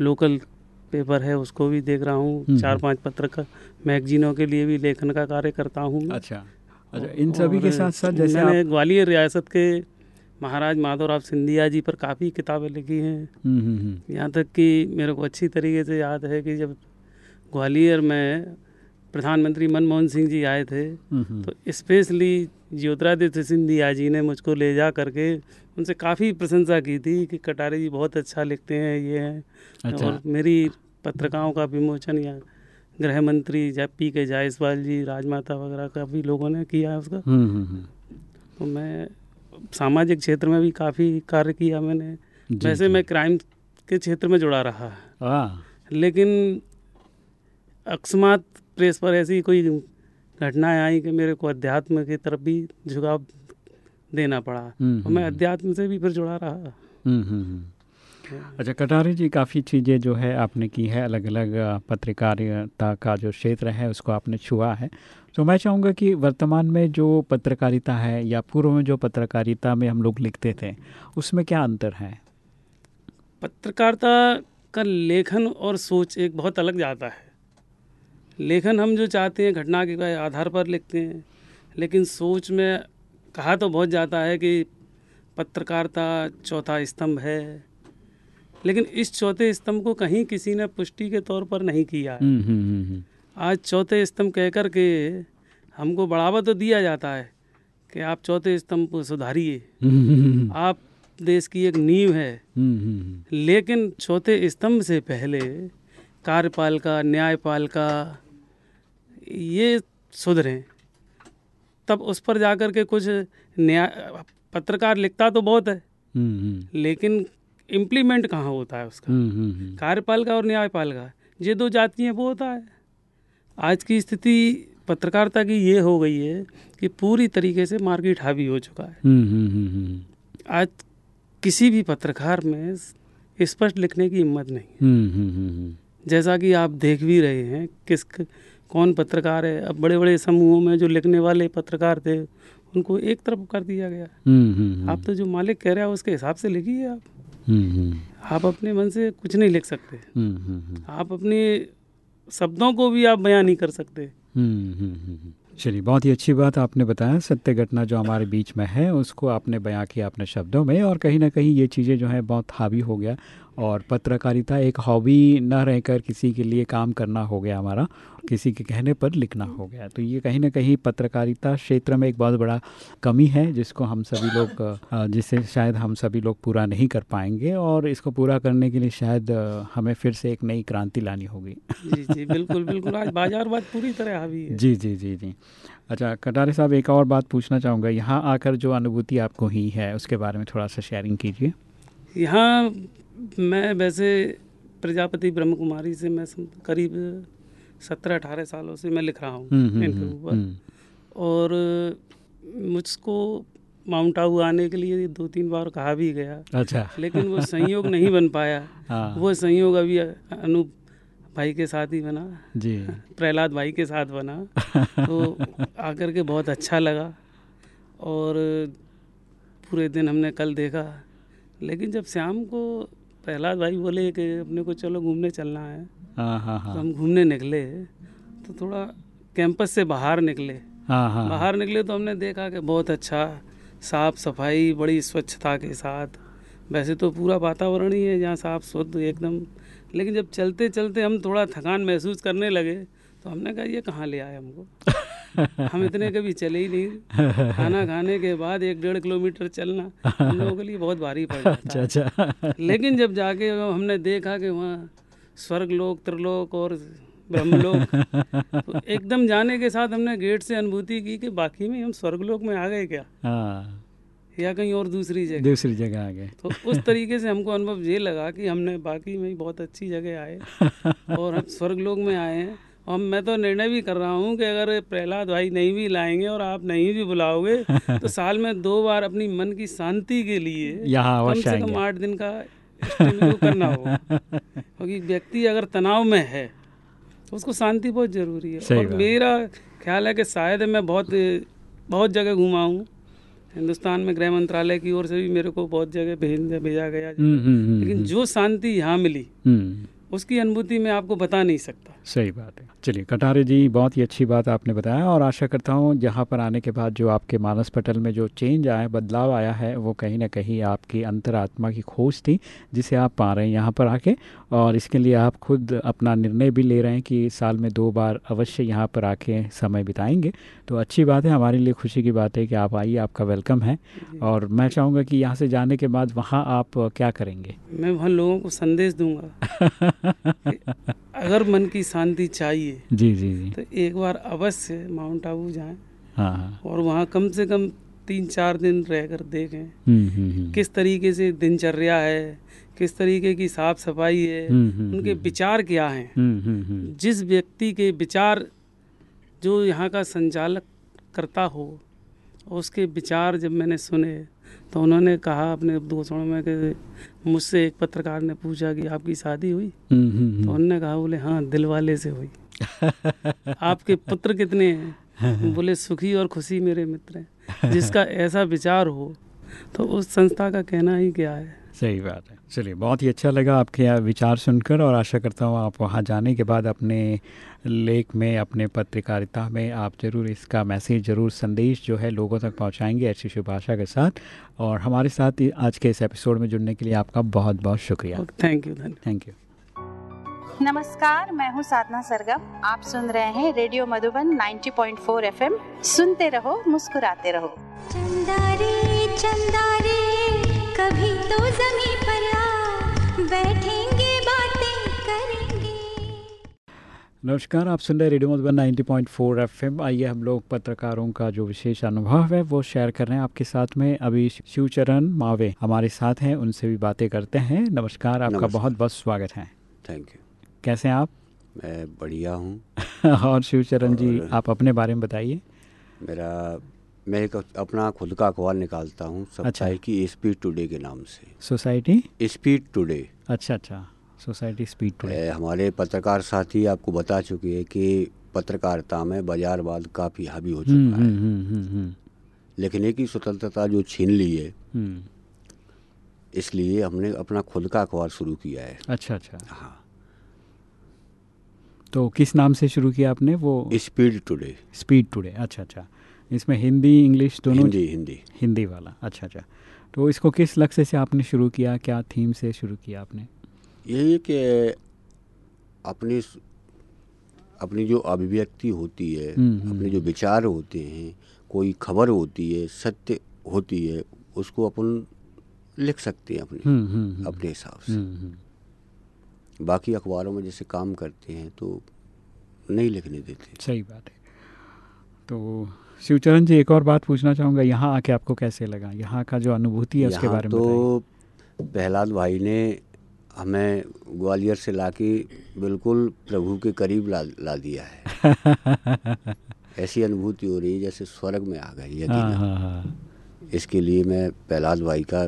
Speaker 8: लोकल पेपर है उसको भी देख रहा हूँ। चार। पाँच पत्रकार मैगजीनों के लिए भी लेखन का कार्य करता हूँ।
Speaker 3: अच्छा। अच्छा इन सभी के साथ साथ जैसे
Speaker 8: मैंने
Speaker 3: आप
Speaker 8: ग्वालियर रियासत के महाराज माधवराव सिंधिया जी पर काफ़ी किताबें लिखी हैं। यहाँ तक कि मेरे को अच्छी तरीके से याद है कि जब ग्वालियर में प्रधानमंत्री मनमोहन सिंह जी आए थे। तो स्पेशली ज्योतिरादित्य सिंधिया जी ने मुझको ले जा करके उनसे काफ़ी प्रशंसा की थी कि कटारे जी बहुत अच्छा लिखते हैं ये हैं।
Speaker 3: अच्छा।
Speaker 8: और मेरी पत्रिकाओं का विमोचन यहाँ गृह मंत्री जब पी के जायसवाल जी राजमाता वगैरह का भी लोगों ने किया है उसका। तो मैं सामाजिक क्षेत्र में भी काफ़ी कार्य किया मैंने। वैसे मैं क्राइम के क्षेत्र में जुड़ा रहा।
Speaker 3: हाँ।
Speaker 8: लेकिन अकस्मात प्रेस पर ऐसी कोई घटनाएँ आई कि मेरे को अध्यात्म की तरफ़ भी झुकाव देना पड़ा।
Speaker 3: हम्म,
Speaker 8: और मैं
Speaker 3: हम्म,
Speaker 8: अध्यात्म से भी फिर जुड़ा रहा।
Speaker 3: हम्म, हम्म, हम्म। अच्छा कटारे जी काफ़ी चीज़ें जो है आपने की है अलग अलग पत्रकारिता का जो क्षेत्र है उसको आपने छुआ है। तो मैं चाहूँगा कि वर्तमान में जो पत्रकारिता है या पूर्व में जो पत्रकारिता में हम लोग लिखते थे उसमें क्या अंतर है?
Speaker 8: पत्रकारिता का लेखन और सोच एक बहुत अलग जाता है। लेखन हम जो चाहते हैं घटना के आधार पर लिखते हैं। लेकिन सोच में कहा तो बहुत जाता है कि पत्रकारिता चौथा स्तंभ है। लेकिन इस चौथे स्तंभ को कहीं किसी ने पुष्टि के तौर पर नहीं किया। है
Speaker 3: हम्म, हम्म, हम्म,
Speaker 8: आज चौथे स्तंभ कह कर के हमको बढ़ावा तो दिया जाता है कि आप चौथे स्तंभ को सुधारिए आप देश की एक नींव है। लेकिन चौथे स्तंभ से पहले कार्यपालिका न्यायपालिका ये सुधरें। तब उस पर जाकर के कुछ न्याय पत्रकार लिखता तो बहुत है।
Speaker 3: हम्म, हम्म,
Speaker 8: लेकिन इम्प्लीमेंट कहाँ होता है उसका?
Speaker 3: हम्म,
Speaker 8: कार्यपालिका और न्यायपालिका ये दो जाति हैं वो होता है। आज की स्थिति पत्रकारिता की ये हो गई है कि पूरी तरीके से मार्केट हावी हो चुका है। आज किसी भी पत्रकार में स्पष्ट लिखने की हिम्मत नहीं जैसा कि आप देख भी रहे हैं किस कौन पत्रकार है? अब बड़े बड़े समूहों में जो लिखने वाले पत्रकार थे उनको एक तरफ़ कर दिया गया।
Speaker 3: हम्म, हम्म,
Speaker 8: आप तो जो मालिक कह रहा है उसके हिसाब से लिखिए आप।
Speaker 3: हम्म, हम्म,
Speaker 8: आप अपने मन से कुछ नहीं लिख सकते।
Speaker 3: हम्म, हम्म, हम्म,
Speaker 8: आप अपने शब्दों को भी आप बयान नहीं कर सकते।
Speaker 3: हम्म, हम्म, हम्म। चलिए बहुत ही अच्छी बात आपने बताया। सत्य घटना जो हमारे बीच में है उसको आपने बयां किया अपने शब्दों में और कहीं ना कहीं ये चीज़ें जो है बहुत हावी हो गया। और पत्रकारिता एक हॉबी न रहकर किसी के लिए काम करना हो गया हमारा किसी के कहने पर लिखना हो गया। तो ये कहीं ना कहीं पत्रकारिता क्षेत्र में एक बहुत बड़ा कमी है जिसको हम सभी लोग जिसे शायद हम सभी लोग पूरा नहीं कर पाएँगे और इसको पूरा करने के लिए शायद हमें फिर से एक नई क्रांति लानी होगी।
Speaker 8: जी जी बिल्कुल बिल्कुल। आज बाजारवाद पूरी तरह हावी है।
Speaker 3: जी जी जी जी। अच्छा कटारे साहब एक और बात पूछना चाहूँगा। यहाँ आकर जो अनुभूति आपको हुई है उसके बारे में थोड़ा सा शेयरिंग कीजिए।
Speaker 8: यहाँ मैं वैसे प्रजापति ब्रह्म कुमारी से मैं करीब सत्रह अठारह सालों से मैं लिख रहा हूँ
Speaker 3: हम्म, हम्म,
Speaker 8: इनके
Speaker 3: हम्म,
Speaker 8: ऊपर
Speaker 3: हम्म,
Speaker 8: और मुझको माउंट आबू आने के लिए दो तीन बार कहा भी गया।
Speaker 3: अच्छा।
Speaker 8: लेकिन वो संयोग नहीं बन पाया।
Speaker 3: हाँ।
Speaker 8: वो संयोग अभी अनूप भाई के साथ ही बना।
Speaker 3: जी।
Speaker 8: प्रहलाद भाई के साथ बना। तो आकर के बहुत अच्छा लगा। और पूरे दिन हमने कल देखा। लेकिन जब शाम को प्रहलाद भाई बोले कि अपने को चलो घूमने चलना है।
Speaker 3: हाँ हाँ
Speaker 8: तो
Speaker 3: हाँ
Speaker 8: हम घूमने निकले तो थोड़ा कैंपस से बाहर निकले।
Speaker 3: हाँ हाँ
Speaker 8: बाहर निकले तो हमने देखा कि बहुत अच्छा साफ़ सफ़ाई बड़ी स्वच्छता के साथ। वैसे तो पूरा वातावरण ही है जहाँ साफ़ शुद्ध एकदम। लेकिन जब चलते चलते हम थोड़ा थकान महसूस करने लगे तो हमने कहा ये कहाँ ले आए हमको? हम इतने कभी चले ही नहीं। खाना खाने के बाद एक डेढ़ किलोमीटर चलना हम लोगों के लिए बहुत भारी पड़
Speaker 3: अच्छा अच्छा।
Speaker 8: लेकिन जब जाके हमने देखा कि वहाँ स्वर्ग लोक त्रिलोक और ब्रह्मलोक तो एकदम जाने के साथ हमने गेट से अनुभूति की कि बाकी में हम स्वर्ग स्वर्गलोक में आ गए क्या?
Speaker 3: हाँ।
Speaker 8: या कहीं और दूसरी जगह?
Speaker 3: दूसरी जगह आ गए।
Speaker 8: तो उस तरीके से हमको अनुभव ये लगा कि हमने बाकी में बहुत अच्छी जगह आए और हम स्वर्ग लोक में आए हैं। और मैं तो निर्णय भी कर रहा हूँ कि अगर प्रहलाद भाई नहीं भी लाएँगे और आप नहीं भी बुलाओगे तो साल में दो बार अपनी मन की शांति के लिए
Speaker 3: यहाँ
Speaker 8: कम से कम आठ दिन का करना होगा क्योंकि व्यक्ति अगर तनाव में है तो उसको शांति बहुत ज़रूरी है। और मेरा ख्याल है कि शायद मैं बहुत बहुत जगह घुमा हूँ। हिंदुस्तान में गृह मंत्रालय की ओर से भी मेरे को बहुत जगह भेज भेजा गया
Speaker 3: हम्म, हम्म, हम्म,
Speaker 8: लेकिन जो शांति यहाँ मिली उसकी अनुभूति मैं आपको बता नहीं सकता।
Speaker 3: सही बात है। चलिए कटारे जी बहुत ही अच्छी बात आपने बताया और आशा करता हूँ जहाँ पर आने के बाद जो आपके मानस पटल में जो चेंज आया बदलाव आया है वो कहीं ना कहीं आपकी अंतरात्मा की खोज थी जिसे आप पा रहे हैं यहाँ पर आके और इसके लिए आप खुद अपना निर्णय भी ले रहे हैं कि साल में दो बार अवश्य यहाँ पर आके समय बिताएँगे। तो अच्छी बात है हमारे लिए खुशी की बात है कि आप आइए आपका वेलकम है और मैं चाहूँगा कि यहाँ से जाने के बाद वहाँ आप क्या करेंगे?
Speaker 8: मैं वहाँ लोगों को संदेश दूँगा अगर मन की शांति चाहिए।
Speaker 3: जी जी जी।
Speaker 8: तो एक बार अवश्य माउंट आबू जाएँ।
Speaker 3: हाँ हाँ।
Speaker 8: और वहाँ कम से कम तीन चार दिन रहकर देखें।
Speaker 3: हम्म, हम्म, हम्म।
Speaker 8: किस तरीके से दिनचर्या है किस तरीके की साफ़ सफ़ाई है उनके विचार क्या हैं। जिस व्यक्ति के विचार जो यहाँ का संचालक करता हो उसके विचार जब मैंने सुने तो उन्होंने कहा अपने दोस्तों में कि मुझसे एक पत्रकार ने पूछा कि आपकी शादी हुई?
Speaker 3: हम्म, हम्म,
Speaker 8: तो
Speaker 3: हम्म।
Speaker 8: उन्होंने कहा बोले हाँ दिल वाले से हुई। आपके पुत्र कितने हैं। बोले सुखी और खुशी मेरे मित्र हैं। जिसका ऐसा विचार हो तो उस संस्था का कहना ही क्या है?
Speaker 3: सही बात है। चलिए बहुत ही अच्छा लगा आपके यहाँ विचार सुनकर और आशा करता हूँ आप वहाँ जाने के बाद अपने लेख में अपने पत्रकारिता में आप ज़रूर इसका मैसेज ज़रूर संदेश जो है लोगों तक पहुँचाएँगे ऐसी शुभ आशा के साथ। और हमारे साथ ही आज के इस एपिसोड में जुड़ने के लिए आपका बहुत बहुत शुक्रिया
Speaker 8: थैंक यू
Speaker 3: थैंक यू
Speaker 1: नमस्कार मैं हूँ साधना सरगम। आप सुन रहे हैं रेडियो मधुबन 90.4 एफएम। सुनते रहो मुस्कुराते रहो।
Speaker 2: चंदा रे चंदा रे कभी तो जमी पर आ बैठेंगे बातें करेंगे।
Speaker 3: नमस्कार आप सुन रहे हैं रेडियो मधुबन 90.4 एफएम। आइए हम लोग पत्रकारों का जो विशेष अनुभव है वो शेयर कर रहे हैं आपके साथ में। अभी शिवचरण मावे हमारे साथ हैं उनसे भी बातें करते हैं। नमस्कार आपका
Speaker 9: नमस्कार।
Speaker 3: बहुत बहुत स्वागत है।
Speaker 9: थैंक यू
Speaker 3: कैसे हैं आप?
Speaker 9: मैं बढ़िया हूँ।
Speaker 3: और शिवचरण जी आप अपने बारे में बताइए।
Speaker 9: मेरा मैं एक अपना खुद का अखबार निकालता हूँ साप्ताहिक की स्पीड टुडे के नाम से।
Speaker 3: सोसाइटी
Speaker 9: स्पीड टुडे
Speaker 3: अच्छा अच्छा। सोसाइटी स्पीड टुडे
Speaker 9: हमारे पत्रकार साथी आपको बता चुके हैं कि पत्रकारिता में बाजारवाद काफ़ी हावी हो चुका है।
Speaker 3: हम्म, हम्म, हम्म, हम्म,
Speaker 9: लिखने की स्वतंत्रता जो छीन ली है इसलिए हमने अपना खुद का अखबार शुरू किया है।
Speaker 3: अच्छा अच्छा।
Speaker 9: हाँ।
Speaker 3: तो किस नाम से शुरू किया आपने वो?
Speaker 9: स्पीड टुडे
Speaker 3: स्पीड टुडे अच्छा अच्छा। इसमें हिंदी इंग्लिश दोनों
Speaker 9: हिंदी हिंदी।
Speaker 3: हिंदी वाला। अच्छा अच्छा। तो इसको किस लक्ष्य से आपने शुरू किया? क्या थीम से शुरू किया आपने?
Speaker 9: यही कि अपनी अपनी जो अभिव्यक्ति होती है
Speaker 3: हम्म, हम्म,
Speaker 9: अपने जो विचार होते हैं कोई खबर होती है सत्य होती है उसको अपन लिख सकते हैं अपने
Speaker 3: हम्म,
Speaker 9: अपने हिसाब से। बाकी अखबारों में जैसे काम करते हैं तो नहीं लिखने देते।
Speaker 3: सही बात है। तो शिवचरण जी एक और बात पूछना चाहूँगा यहाँ आके आपको कैसे लगा? यहाँ का जो अनुभूति है उसके बारे में
Speaker 9: तो प्रहलाद भाई ने हमें ग्वालियर से लाके बिल्कुल प्रभु के करीब ला ला दिया है। ऐसी अनुभूति हो रही है जैसे स्वर्ग में आ गई
Speaker 3: हाँ
Speaker 9: यकीन
Speaker 3: हाँ हाँ।
Speaker 9: इसके लिए मैं प्रहलाद भाई का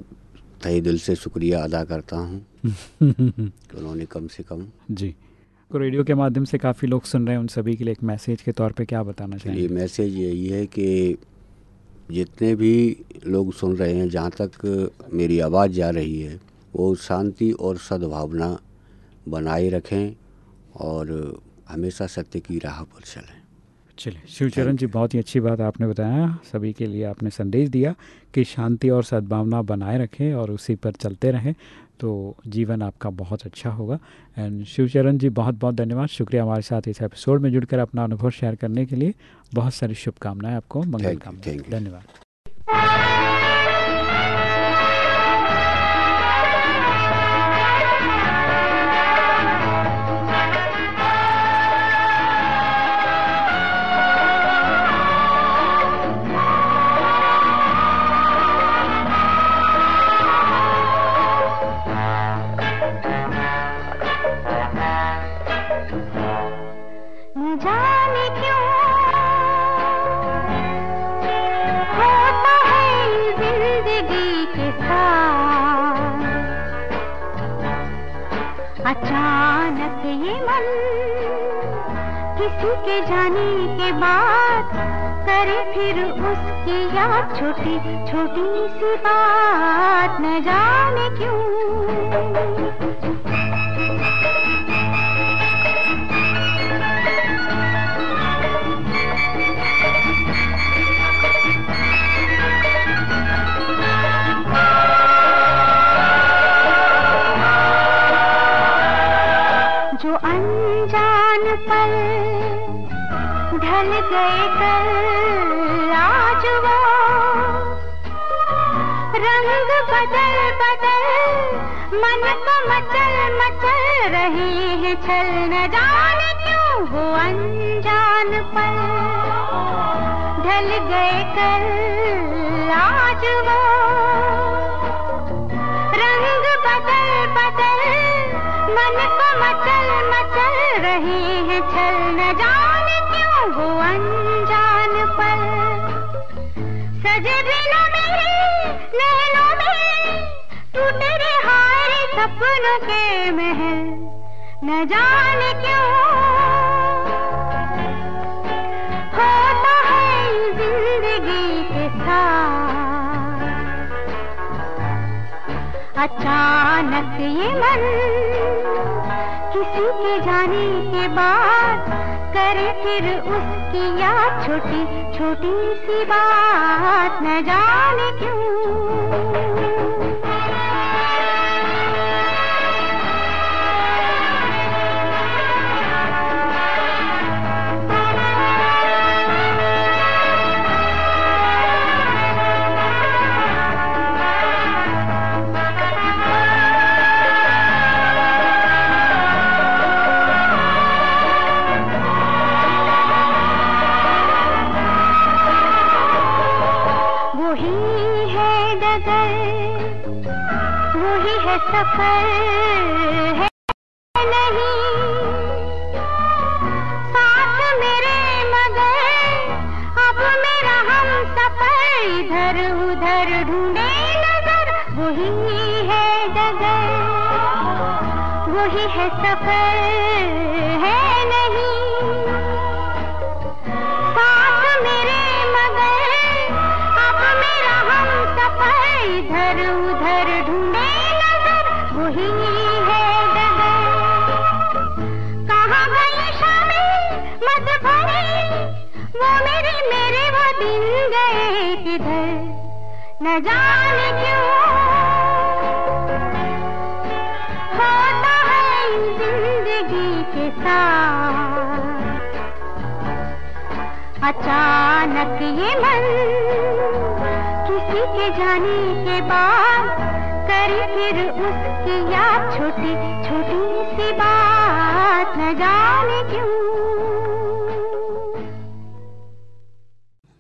Speaker 9: तहे दिल से शुक्रिया अदा करता हूँ। उन्होंने कम से कम
Speaker 3: जी। को रेडियो के माध्यम से काफ़ी लोग सुन रहे हैं उन सभी के लिए एक मैसेज के तौर पे क्या बताना चाहिए
Speaker 9: मैसेज यही है कि जितने भी लोग सुन रहे हैं जहाँ तक मेरी आवाज़ जा रही है वो शांति और सद्भावना बनाए रखें और हमेशा सत्य की राह पर चलें।
Speaker 3: चलिए शिवचरण जी बहुत ही अच्छी बात आपने बताया। सभी के लिए आपने संदेश दिया कि शांति और सद्भावना बनाए रखें और उसी पर चलते रहें। तो जीवन आपका बहुत अच्छा होगा। एंड शिवचरण जी बहुत बहुत धन्यवाद। शुक्रिया हमारे साथ इस एपिसोड में जुड़कर अपना अनुभव शेयर करने के लिए। बहुत सारी शुभकामनाएँ आपको। मंगल
Speaker 9: कामना.
Speaker 3: धन्यवाद।
Speaker 2: किसी के जाने के बाद करे फिर उसकी याद छोटी छोटी सी बात। न जाने क्यों। हैं छल न जाने क्यों वो अनजान पल? ढल गए कल आज वो। रंग बदल बदल, मन को मचल मचल रहे हैं छल न जाने क्यों वो अनजान पल? सजे बिना मेरे नैनों में टूटे हारे सपनों के महल। जाने क्यों? होता है ज़िंदगी के साथ। अचानक ये मन किसी के जाने के बाद करे फिर उसकी याद छोटी छोटी सी बात। न जाने क्यों?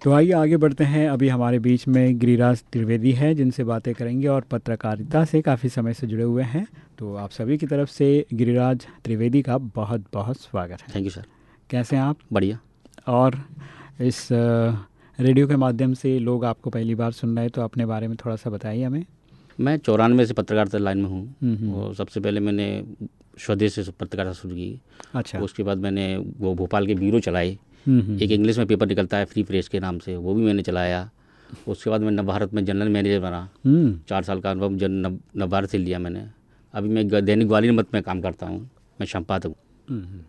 Speaker 3: तो आइए आगे बढ़ते हैं। अभी हमारे बीच में गिरिराज त्रिवेदी है जिनसे बातें करेंगे और पत्रकारिता से काफ़ी समय से जुड़े हुए हैं। तो आप सभी की तरफ़ से गिरिराज त्रिवेदी का बहुत बहुत स्वागत है।
Speaker 10: थैंक यू सर
Speaker 3: कैसे हैं आप?
Speaker 10: बढ़िया।
Speaker 3: और इस रेडियो के माध्यम से लोग आपको पहली बार सुन रहे हैं तो अपने बारे में थोड़ा सा बताइए हमें।
Speaker 10: मैं चौरानवे से पत्रकारिता लाइन में
Speaker 3: हम्म,
Speaker 10: हूँ।
Speaker 3: हम्म।
Speaker 10: और सबसे पहले मैंने स्वदेश से पत्रकारिता शुरू की।
Speaker 3: अच्छा।
Speaker 10: उसके बाद मैंने वो भोपाल के ब्यूरो चलाई
Speaker 3: हम्म, हम्म,
Speaker 10: एक इंग्लिश में पेपर निकलता है फ्री प्रेस के नाम से वो भी मैंने चलाया। उसके बाद मैं नवभारत में जनरल मैनेजर बना।
Speaker 3: हम्म,
Speaker 10: चार साल का अनुभव जन नव नवभारत से लिया मैंने। अभी मैं दैनिक ग्वालियर मत में काम करता हूँ मैं संपादक हूँ।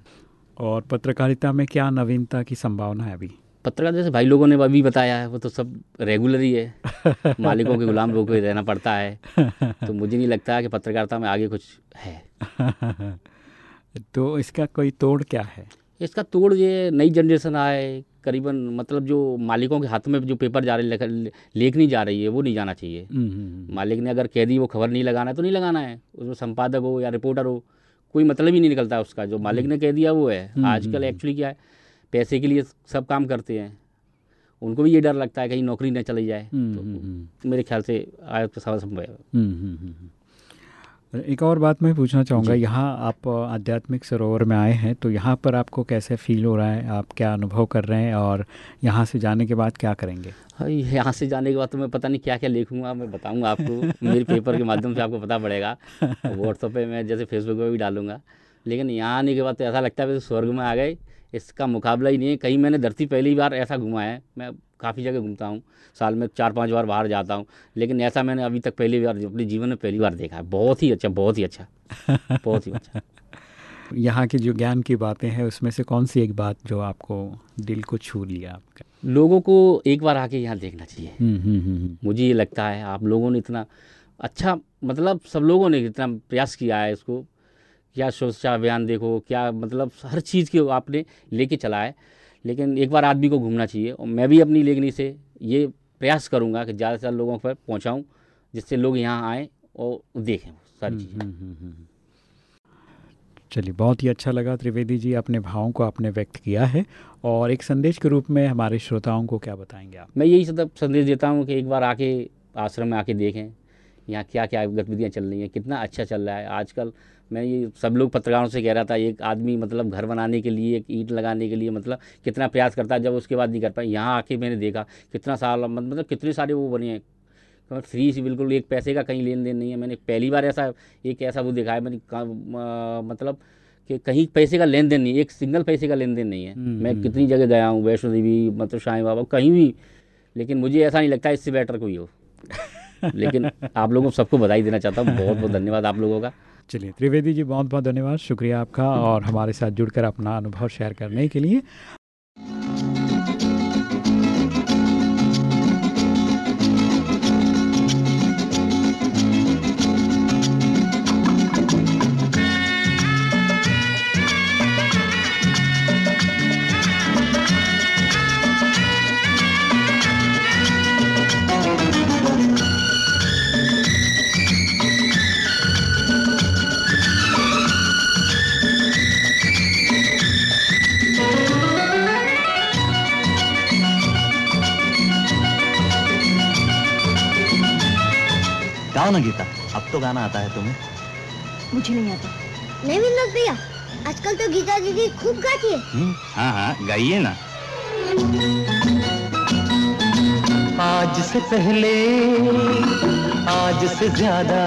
Speaker 3: और पत्रकारिता में क्या नवीनता की संभावना है अभी?
Speaker 10: पत्रकार जैसे भाई लोगों ने अभी बताया है वो तो सब रेगुलर ही है। मालिकों के गुलाम लोगों को रहना पड़ता है। तो मुझे नहीं लगता है कि पत्रकारिता में आगे कुछ है।
Speaker 3: तो इसका कोई तोड़ क्या है?
Speaker 10: इसका तोड़ ये नई जनरेशन आए करीबन मतलब जो मालिकों के हाथ में जो पेपर जा रहे लेख लेख नहीं जा रही है वो नहीं जाना चाहिए।
Speaker 3: हम्म, हम्म,
Speaker 10: मालिक ने अगर कह दी वो खबर नहीं लगाना है तो नहीं लगाना है। उसमें संपादक हो या रिपोर्टर हो कोई मतलब ही नहीं निकलता है उसका। जो मालिक ने कह दिया वो है। आजकल एक्चुअली क्या है पैसे के लिए सब काम करते हैं। उनको भी ये डर लगता है कहीं नौकरी न चली जाए।
Speaker 3: हम्म,
Speaker 10: तो
Speaker 3: हम्म, हम्म।
Speaker 10: मेरे ख्याल से आज का सवाल संभव है।
Speaker 3: एक और बात मैं पूछना चाहूँगा यहाँ आप आध्यात्मिक सरोवर में आए हैं तो यहाँ पर आपको कैसे फील हो रहा है? आप क्या अनुभव कर रहे हैं और यहाँ से जाने के बाद क्या करेंगे?
Speaker 10: हाँ, यहाँ से जाने के बाद तो मैं पता नहीं क्या क्या लिखूँगा मैं बताऊँगा आपको। मेरे पेपर के माध्यम से आपको पता पड़ेगा। व्हाट्सअप पर मैं जैसे फेसबुक पर भी डालूँगा। लेकिन यहाँ आने के बाद तो ऐसा लगता है स्वर्ग में आ गए इसका मुकाबला ही नहीं है। कहीं मैंने धरती पहली बार ऐसा घुमा है। मैं काफ़ी जगह घूमता हूँ साल में चार पाँच बार बाहर जाता हूँ लेकिन ऐसा मैंने अभी तक पहली बार अपने जीवन में पहली बार देखा है। बहुत ही अच्छा बहुत ही अच्छा। बहुत ही अच्छा।
Speaker 3: यहाँ की जो ज्ञान की बातें हैं उसमें से कौन सी एक बात जो आपको दिल को छू लिया आपका?
Speaker 10: लोगों को एक बार आके यहाँ देखना चाहिए।
Speaker 3: हम्म, हम्म, हम्म,
Speaker 10: मुझे ये लगता है आप लोगों ने इतना अच्छा मतलब सब लोगों ने इतना प्रयास किया है इसको। क्या स्वच्छता अभियान देखो क्या मतलब हर चीज़ के आपने लेके चला है। लेकिन एक बार आदमी को घूमना चाहिए। और मैं भी अपनी लेखनी से ये प्रयास करूँगा कि ज़्यादा से ज़्यादा लोगों पर पहुँचाऊँ जिससे लोग यहाँ आएँ और देखें सारी चीज़ें।
Speaker 3: चलिए बहुत ही अच्छा लगा त्रिवेदी जी अपने भावों को आपने व्यक्त किया है और एक संदेश के रूप में हमारे श्रोताओं को क्या बताएँगे आप?
Speaker 10: मैं यही सब संदेश देता हूँ कि एक बार आके आश्रम में आके देखें यहाँ क्या क्या गतिविधियाँ चल रही हैं कितना अच्छा चल रहा है। आजकल मैं ये सब लोग पत्रकारों से कह रहा था एक आदमी मतलब घर बनाने के लिए एक ईंट लगाने के लिए मतलब कितना प्रयास करता है जब उसके बाद नहीं कर पाए। यहाँ आके मैंने देखा कितना साल मतलब कितने सारे वो बने हैं। फ्री से बिल्कुल एक पैसे का कहीं लेन देन नहीं है। मैंने पहली बार ऐसा एक ऐसा वो देखा है मैंने मतलब कि कहीं पैसे का लेन देन नहीं एक सिंगल पैसे का लेन देन नहीं है।
Speaker 3: हम्म,
Speaker 10: मैं
Speaker 3: हम्म।
Speaker 10: कितनी जगह गया हूँ वैष्णो देवी मतलब साईं बाबा कहीं भी लेकिन मुझे ऐसा नहीं लगता इससे बेटर कोई हो। लेकिन आप लोगों सबको बधाई देना चाहता हूँ बहुत बहुत धन्यवाद आप लोगों का।
Speaker 3: चलिए, त्रिवेदी जी बहुत बहुत धन्यवाद, शुक्रिया आपका और हमारे साथ जुड़कर अपना अनुभव शेयर करने के लिए।
Speaker 11: ना गीता अब तो गाना आता है तुम्हें।
Speaker 2: मुझे नहीं आता।
Speaker 12: नहीं विनोद भैया आजकल तो गीता दीदी खूब गाती है।
Speaker 11: हम्म, हाँ हाँ गाइए ना। आज से पहले आज से ज़्यादा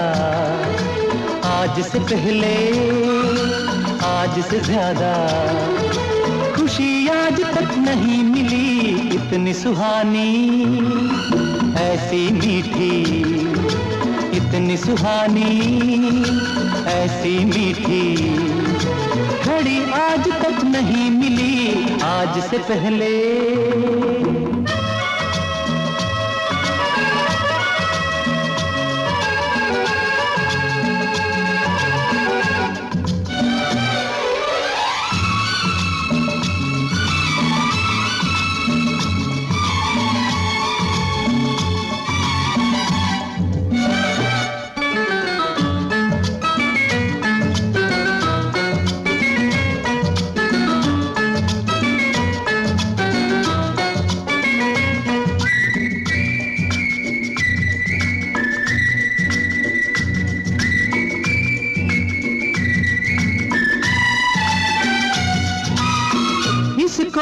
Speaker 11: आज से पहले आज से ज़्यादा खुशी आज तक नहीं मिली इतनी सुहानी ऐसी मीठी इतनी सुहानी ऐसी मीठी। घड़ी आज तक नहीं मिली आज से पहले।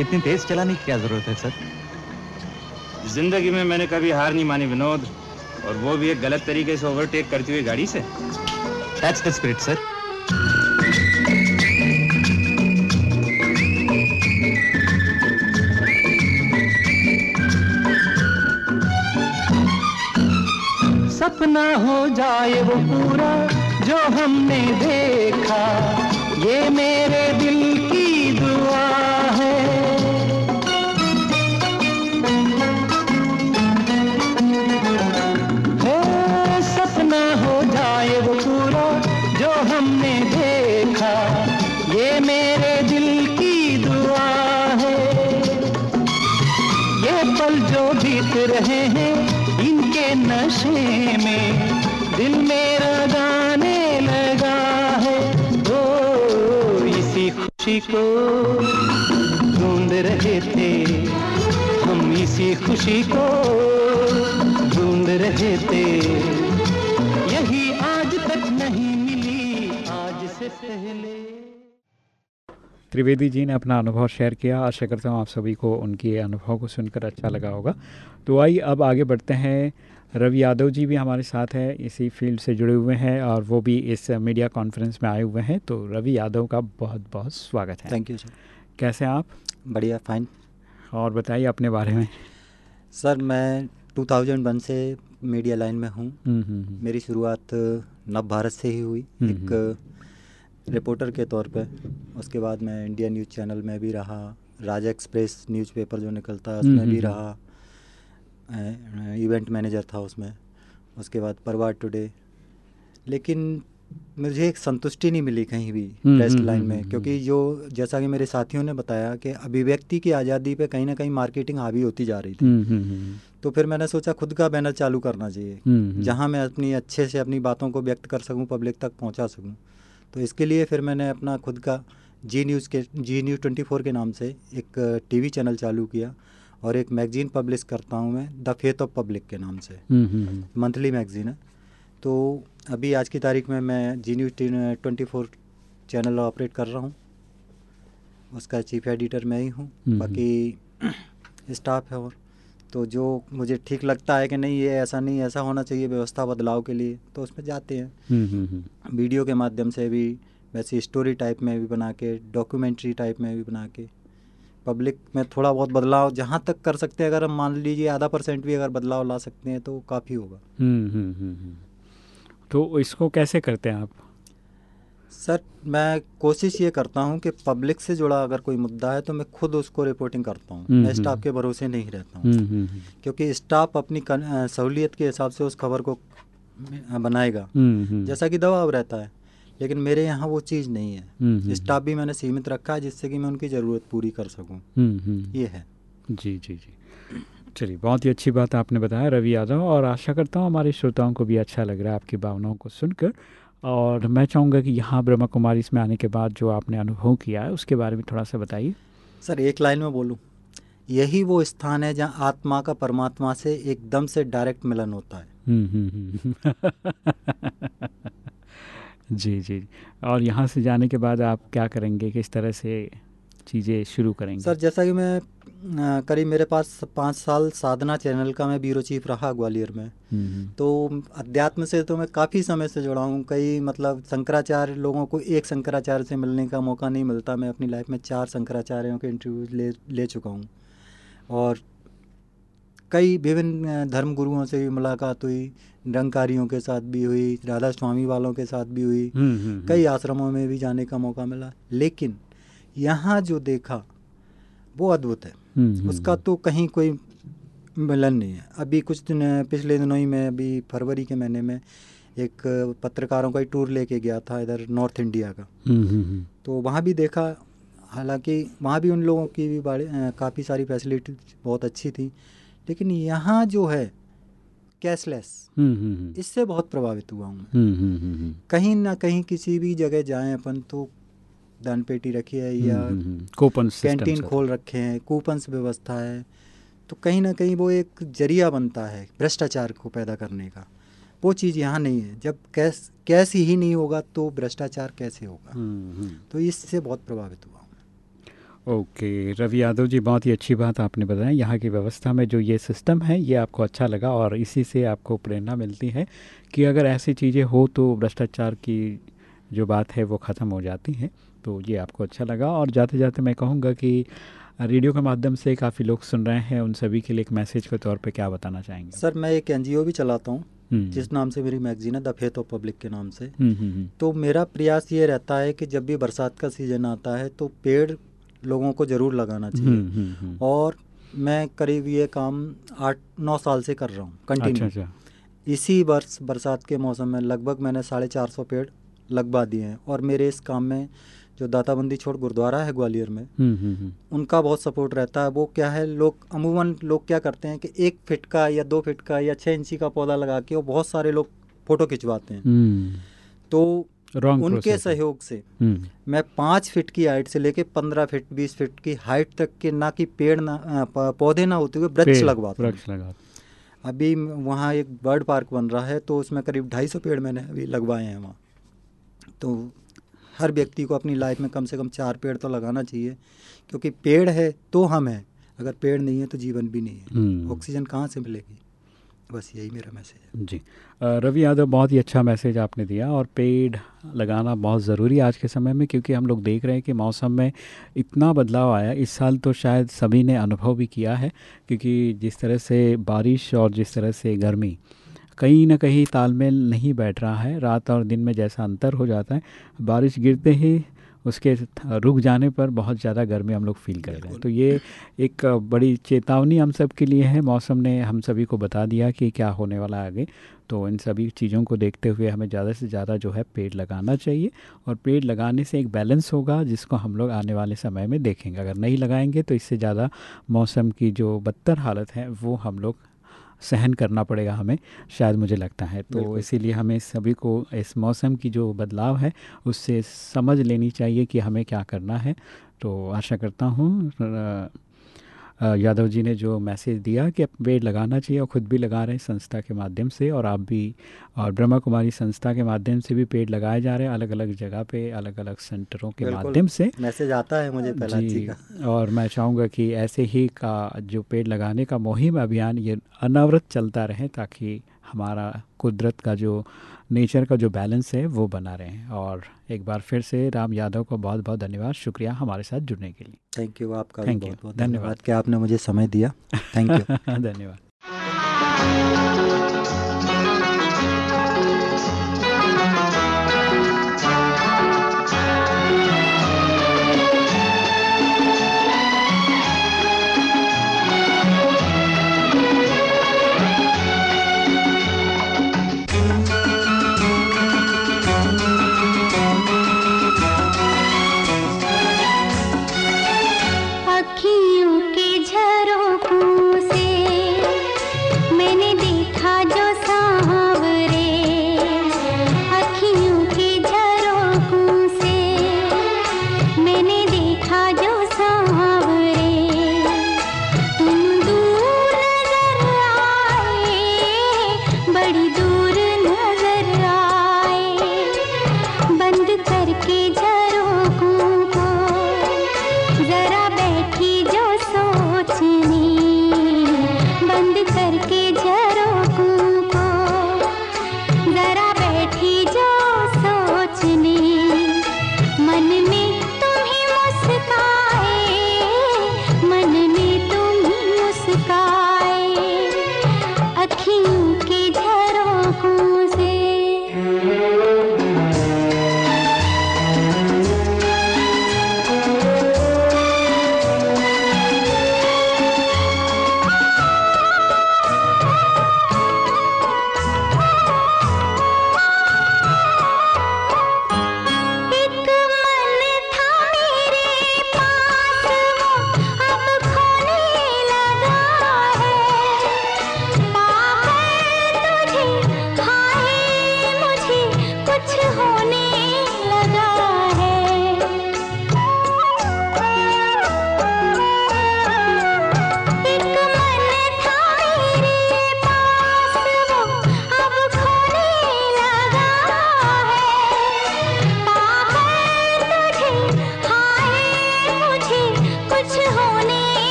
Speaker 13: इतनी तेज चलाने की क्या ज़रूरत है सर?
Speaker 14: ज़िंदगी में मैंने कभी हार नहीं मानी विनोद। और वो भी एक गलत तरीके से ओवरटेक करती हुई गाड़ी से।
Speaker 13: दैट्स द स्पिरिट सर
Speaker 11: सपना हो जाए वो पूरा जो हमने देखा ये मेरे दिल की दुआ। पल जो बीत रहे हैं इनके नशे में दिल मेरा गाने लगा है। ओ, इसी खुशी को ढूंढ रहे थे। हम इसी खुशी को ढूंढ रहे थे। यही आज तक नहीं मिली, आज से पहले।
Speaker 3: त्रिवेदी जी ने अपना अनुभव शेयर किया। आशा करता हूँ आप सभी को उनके अनुभव को सुनकर अच्छा लगा होगा। तो आइए अब आगे बढ़ते हैं। रवि यादव जी भी हमारे साथ हैं इसी फ़ील्ड से जुड़े हुए हैं और वो भी इस मीडिया कॉन्फ्रेंस में आए हुए हैं। तो रवि यादव का बहुत बहुत स्वागत है।
Speaker 15: थैंक यू सर
Speaker 3: कैसे हैं आप?
Speaker 15: बढ़िया फाइन
Speaker 3: और बताइए अपने बारे में।
Speaker 15: सर मैं 2001 से मीडिया लाइन में हूँ।
Speaker 3: हम्म, हम्म, हम्म।
Speaker 15: मेरी शुरुआत नव भारत से ही हुई। एक रिपोर्टर के तौर पे। उसके बाद मैं इंडिया न्यूज़ चैनल में भी रहा राजा एक्सप्रेस न्यूज़पेपर जो निकलता है उसमें भी
Speaker 3: हम्म,
Speaker 15: रहा। इवेंट मैनेजर था उसमें। उसके बाद परवार टुडे। लेकिन मुझे एक संतुष्टि नहीं मिली कहीं भी
Speaker 3: हम्म,
Speaker 15: प्रेस
Speaker 3: हम्म,
Speaker 15: लाइन
Speaker 3: हम्म,
Speaker 15: में
Speaker 3: हम्म,
Speaker 15: क्योंकि जो जैसा कि मेरे साथियों ने बताया कि अभिव्यक्ति की आज़ादी पे कहीं ना कहीं मार्केटिंग हावी होती जा रही थी।
Speaker 3: हम्म, हम्म, हम्म,
Speaker 15: तो फिर मैंने सोचा खुद का बैनर चालू करना चाहिए।
Speaker 3: हम्म, हम्म।
Speaker 15: जहाँ मैं अपनी अच्छे से अपनी बातों को व्यक्त कर सकूँ पब्लिक तक पहुँचा सकूँ। तो इसके लिए फिर मैंने अपना खुद का जी न्यूज़ के जी न्यूज़ ट्वेंटी फोर के नाम से एक टीवी चैनल चालू किया और एक मैगजीन पब्लिश करता हूँ मैं द फेथ ऑफ़ पब्लिक के नाम से।
Speaker 3: हम्म, हम्म, हम्म।
Speaker 15: मंथली मैगजीन है। तो अभी आज की तारीख में मैं Zee News twenty four channel operate कर रहा हूँ। उसका चीफ एडिटर मैं ही हूँ।
Speaker 3: हम्म,
Speaker 15: बाकी स्टाफ है और तो जो मुझे ठीक लगता है कि नहीं ये ऐसा नहीं ऐसा होना चाहिए व्यवस्था बदलाव के लिए तो उसमें जाते हैं
Speaker 3: हम्म, हम्म, हम्म।
Speaker 15: वीडियो के माध्यम से भी वैसे स्टोरी टाइप में भी बना के डॉक्यूमेंट्री टाइप में भी बना के पब्लिक में थोड़ा बहुत बदलाव जहाँ तक कर सकते हैं अगर हम मान लीजिए आधा परसेंट भी अगर बदलाव ला सकते हैं तो काफ़ी होगा
Speaker 3: हम्म, हम्म, हम्म, हम्म। तो इसको कैसे करते हैं आप
Speaker 15: सर मैं कोशिश ये करता हूँ कि पब्लिक से जुड़ा अगर कोई मुद्दा है तो मैं खुद उसको रिपोर्टिंग करता हूँ।
Speaker 3: हम्म,
Speaker 15: मैं स्टाफ
Speaker 3: हम्म।
Speaker 15: के भरोसे नहीं रहता हूँ।
Speaker 3: हम्म, हम्म, हम्म।
Speaker 15: क्योंकि स्टाफ अपनी सहूलियत के हिसाब से उस खबर को बनाएगा।
Speaker 3: हम्म, हम्म।
Speaker 15: जैसा कि दबाव रहता है लेकिन मेरे यहाँ वो चीज़ नहीं है।
Speaker 3: हम्म, हम्म,
Speaker 15: स्टाफ भी मैंने सीमित रखा है जिससे कि मैं उनकी ज़रूरत पूरी कर सकूँ।
Speaker 3: हम्म, हम्म।
Speaker 15: ये है।
Speaker 3: जी जी जी। चलिए बहुत ही अच्छी बात आपने बताया रवि यादव और आशा करता हूँ हमारे श्रोताओं को भी अच्छा लग रहा है आपकी भावनाओं को सुनकर। और मैं चाहूँगा कि यहाँ ब्रह्मा कुमारी इसमें आने के बाद जो आपने अनुभव किया है उसके बारे में थोड़ा सा बताइए।
Speaker 15: सर एक लाइन में बोलूँ। यही वो स्थान है जहाँ आत्मा का परमात्मा से एकदम से डायरेक्ट मिलन होता है।
Speaker 3: हम्म, हम्म, हम्म। जी जी। और यहाँ से जाने के बाद आप क्या करेंगे? किस तरह से चीज़ें शुरू करेंगे।
Speaker 15: सर जैसा कि मैं करीब मेरे पास पाँच साल साधना चैनल का मैं ब्यूरो चीफ रहा ग्वालियर में। तो अध्यात्म से तो मैं काफ़ी समय से जुड़ा हूँ। कई मतलब शंकराचार्य लोगों को एक शंकराचार्य से मिलने का मौका नहीं मिलता। मैं अपनी लाइफ में चार शंकराचार्यों के इंटरव्यू ले ले चुका हूँ। और कई विभिन्न धर्म गुरुओं से भी मुलाकात हुई। निरंकारियों के साथ भी हुई। राधा स्वामी वालों के साथ भी हुई। कई आश्रमों में भी जाने का मौका मिला। लेकिन यहाँ जो देखा वो अद्भुत है
Speaker 3: हम्म, हम्म,
Speaker 15: उसका तो कहीं कोई मिलन नहीं है अभी कुछ दिन पिछले दिनों ही मैं अभी फरवरी के महीने में एक पत्रकारों का ही टूर लेके गया था इधर नॉर्थ इंडिया का
Speaker 3: हम्म, हम्म, हम्म।
Speaker 15: तो वहाँ भी देखा हालाँकि वहाँ भी उन लोगों की भी बड़ी काफ़ी सारी फैसिलिटी बहुत अच्छी थी लेकिन यहाँ जो है कैशलेस
Speaker 3: हम्म, हम्म, हम्म।
Speaker 15: इससे बहुत प्रभावित हुआ हूँ
Speaker 3: हम्म, हम्म, हम्म, हम्म।
Speaker 15: कहीं ना कहीं किसी भी जगह जाएँ अपन तो दान पेटी रखी है या
Speaker 3: हम्म, हम्म, हम्म। कूपन
Speaker 15: कैंटीन खोल रखे हैं कूपन्स व्यवस्था है। तो कहीं ना कहीं वो एक ज़रिया बनता है भ्रष्टाचार को पैदा करने का। वो चीज़ यहाँ नहीं है। जब कैश कैश ही नहीं होगा तो भ्रष्टाचार कैसे होगा। तो इससे बहुत प्रभावित हुआ
Speaker 3: ओके रवि यादव जी बहुत ही अच्छी बात आपने बताया यहाँ की व्यवस्था में जो ये सिस्टम है ये आपको अच्छा लगा और इसी से आपको प्रेरणा मिलती है कि अगर ऐसी चीज़ें हो तो भ्रष्टाचार की जो बात है वो ख़त्म हो जाती है। तो ये आपको अच्छा लगा। और जाते जाते मैं कहूँगा कि रेडियो के माध्यम से काफ़ी लोग सुन रहे हैं। उन सभी के लिए एक मैसेज के तौर पे क्या बताना चाहेंगे?
Speaker 15: सर मैं एक एनजीओ भी चलाता हूँ
Speaker 3: हम्म।
Speaker 15: जिस नाम से मेरी मैगजीन है द फेथ ऑफ़ पब्लिक के नाम से।
Speaker 3: हम्म, हम्म।
Speaker 15: तो मेरा प्रयास ये रहता है कि जब भी बरसात का सीज़न आता है तो पेड़ लोगों को ज़रूर लगाना चाहिए। और मैं करीब ये काम आठ नौ साल से कर रहा हूँ
Speaker 3: अच्छा
Speaker 15: कंटिन्यू
Speaker 3: अच्छा।
Speaker 15: इसी वर्ष बरसात के मौसम में लगभग मैंने साढ़े चार सौ पेड़ लगवा दिए हैं। और मेरे इस काम में जो दाताबंदी छोड़ गुरुद्वारा है ग्वालियर में
Speaker 3: हम्म, हम्म, हम्म।
Speaker 15: उनका बहुत सपोर्ट रहता है। वो क्या है लोग अमूमन लोग क्या करते हैं कि एक फिट का या दो फिट का या छः इंची का पौधा लगा के वो बहुत सारे लोग फ़ोटो खिंचवाते हैं। तो
Speaker 3: Wrong
Speaker 15: उनके सहयोग से मैं पाँच फिट की हाइट से लेके पंद्रह फिट बीस फिट की हाइट तक के ना कि पेड़ ना पौधे ना होते हुए वृक्ष लगवाता
Speaker 3: वृक्ष
Speaker 15: अभी वहाँ एक बर्ड पार्क बन रहा है तो उसमें करीब ढाई सौ पेड़ मैंने अभी लगवाए हैं वहाँ। तो हर व्यक्ति को अपनी लाइफ में कम से कम चार पेड़ तो लगाना चाहिए क्योंकि पेड़ है तो हम हैं अगर पेड़ नहीं है तो जीवन भी नहीं
Speaker 3: हम्म।
Speaker 15: है ऑक्सीजन कहाँ से मिलेगी? बस यही मेरा मैसेज है।
Speaker 3: जी। रवि यादव बहुत ही अच्छा मैसेज आपने दिया और पेड़ लगाना बहुत ज़रूरी आज के समय में क्योंकि हम लोग देख रहे हैं कि मौसम में इतना बदलाव आया इस साल तो शायद सभी ने अनुभव भी किया है क्योंकि जिस तरह से बारिश और जिस तरह से गर्मी कहीं ना कहीं तालमेल नहीं बैठ रहा है। रात और दिन में जैसा अंतर हो जाता है बारिश गिरते ही उसके रुक जाने पर बहुत ज़्यादा गर्मी हम लोग फील कर रहे हैं। तो ये एक बड़ी चेतावनी हम सब के लिए है। मौसम ने हम सभी को बता दिया कि क्या होने वाला है आगे। तो इन सभी चीज़ों को देखते हुए हमें ज़्यादा से ज़्यादा जो है पेड़ लगाना चाहिए और पेड़ लगाने से एक बैलेंस होगा जिसको हम लोग आने वाले समय में देखेंगे। अगर नहीं लगाएँगे तो इससे ज़्यादा मौसम की जो बदतर हालत है वो हम लोग सहन करना पड़ेगा हमें शायद मुझे लगता है। तो इसीलिए हमें सभी को इस मौसम की जो बदलाव है उससे समझ लेनी चाहिए कि हमें क्या करना है। तो आशा करता हूँ यादव जी ने जो मैसेज दिया कि पेड़ लगाना चाहिए और ख़ुद भी लगा रहे हैं संस्था के माध्यम से और आप भी और ब्रह्मा कुमारी संस्था के माध्यम से भी पेड़ लगाए जा रहे हैं अलग अलग जगह पे अलग अलग सेंटरों के माध्यम से।
Speaker 15: मैसेज आता है मुझे
Speaker 3: जी
Speaker 15: का।
Speaker 3: और मैं चाहूँगा कि ऐसे ही का जो पेड़ लगाने का मुहिम अभियान ये अनवरत चलता रहे ताकि हमारा कुदरत का जो नेचर का जो बैलेंस है वो बना रहे हैं। और एक बार फिर से राम यादव को बहुत बहुत धन्यवाद। शुक्रिया हमारे साथ जुड़ने के लिए।
Speaker 15: थैंक यू आपका थैंक
Speaker 3: धन्यवाद।
Speaker 15: धन्यवाद कि आपने मुझे समय दिया। थैंक यू
Speaker 3: धन्यवाद।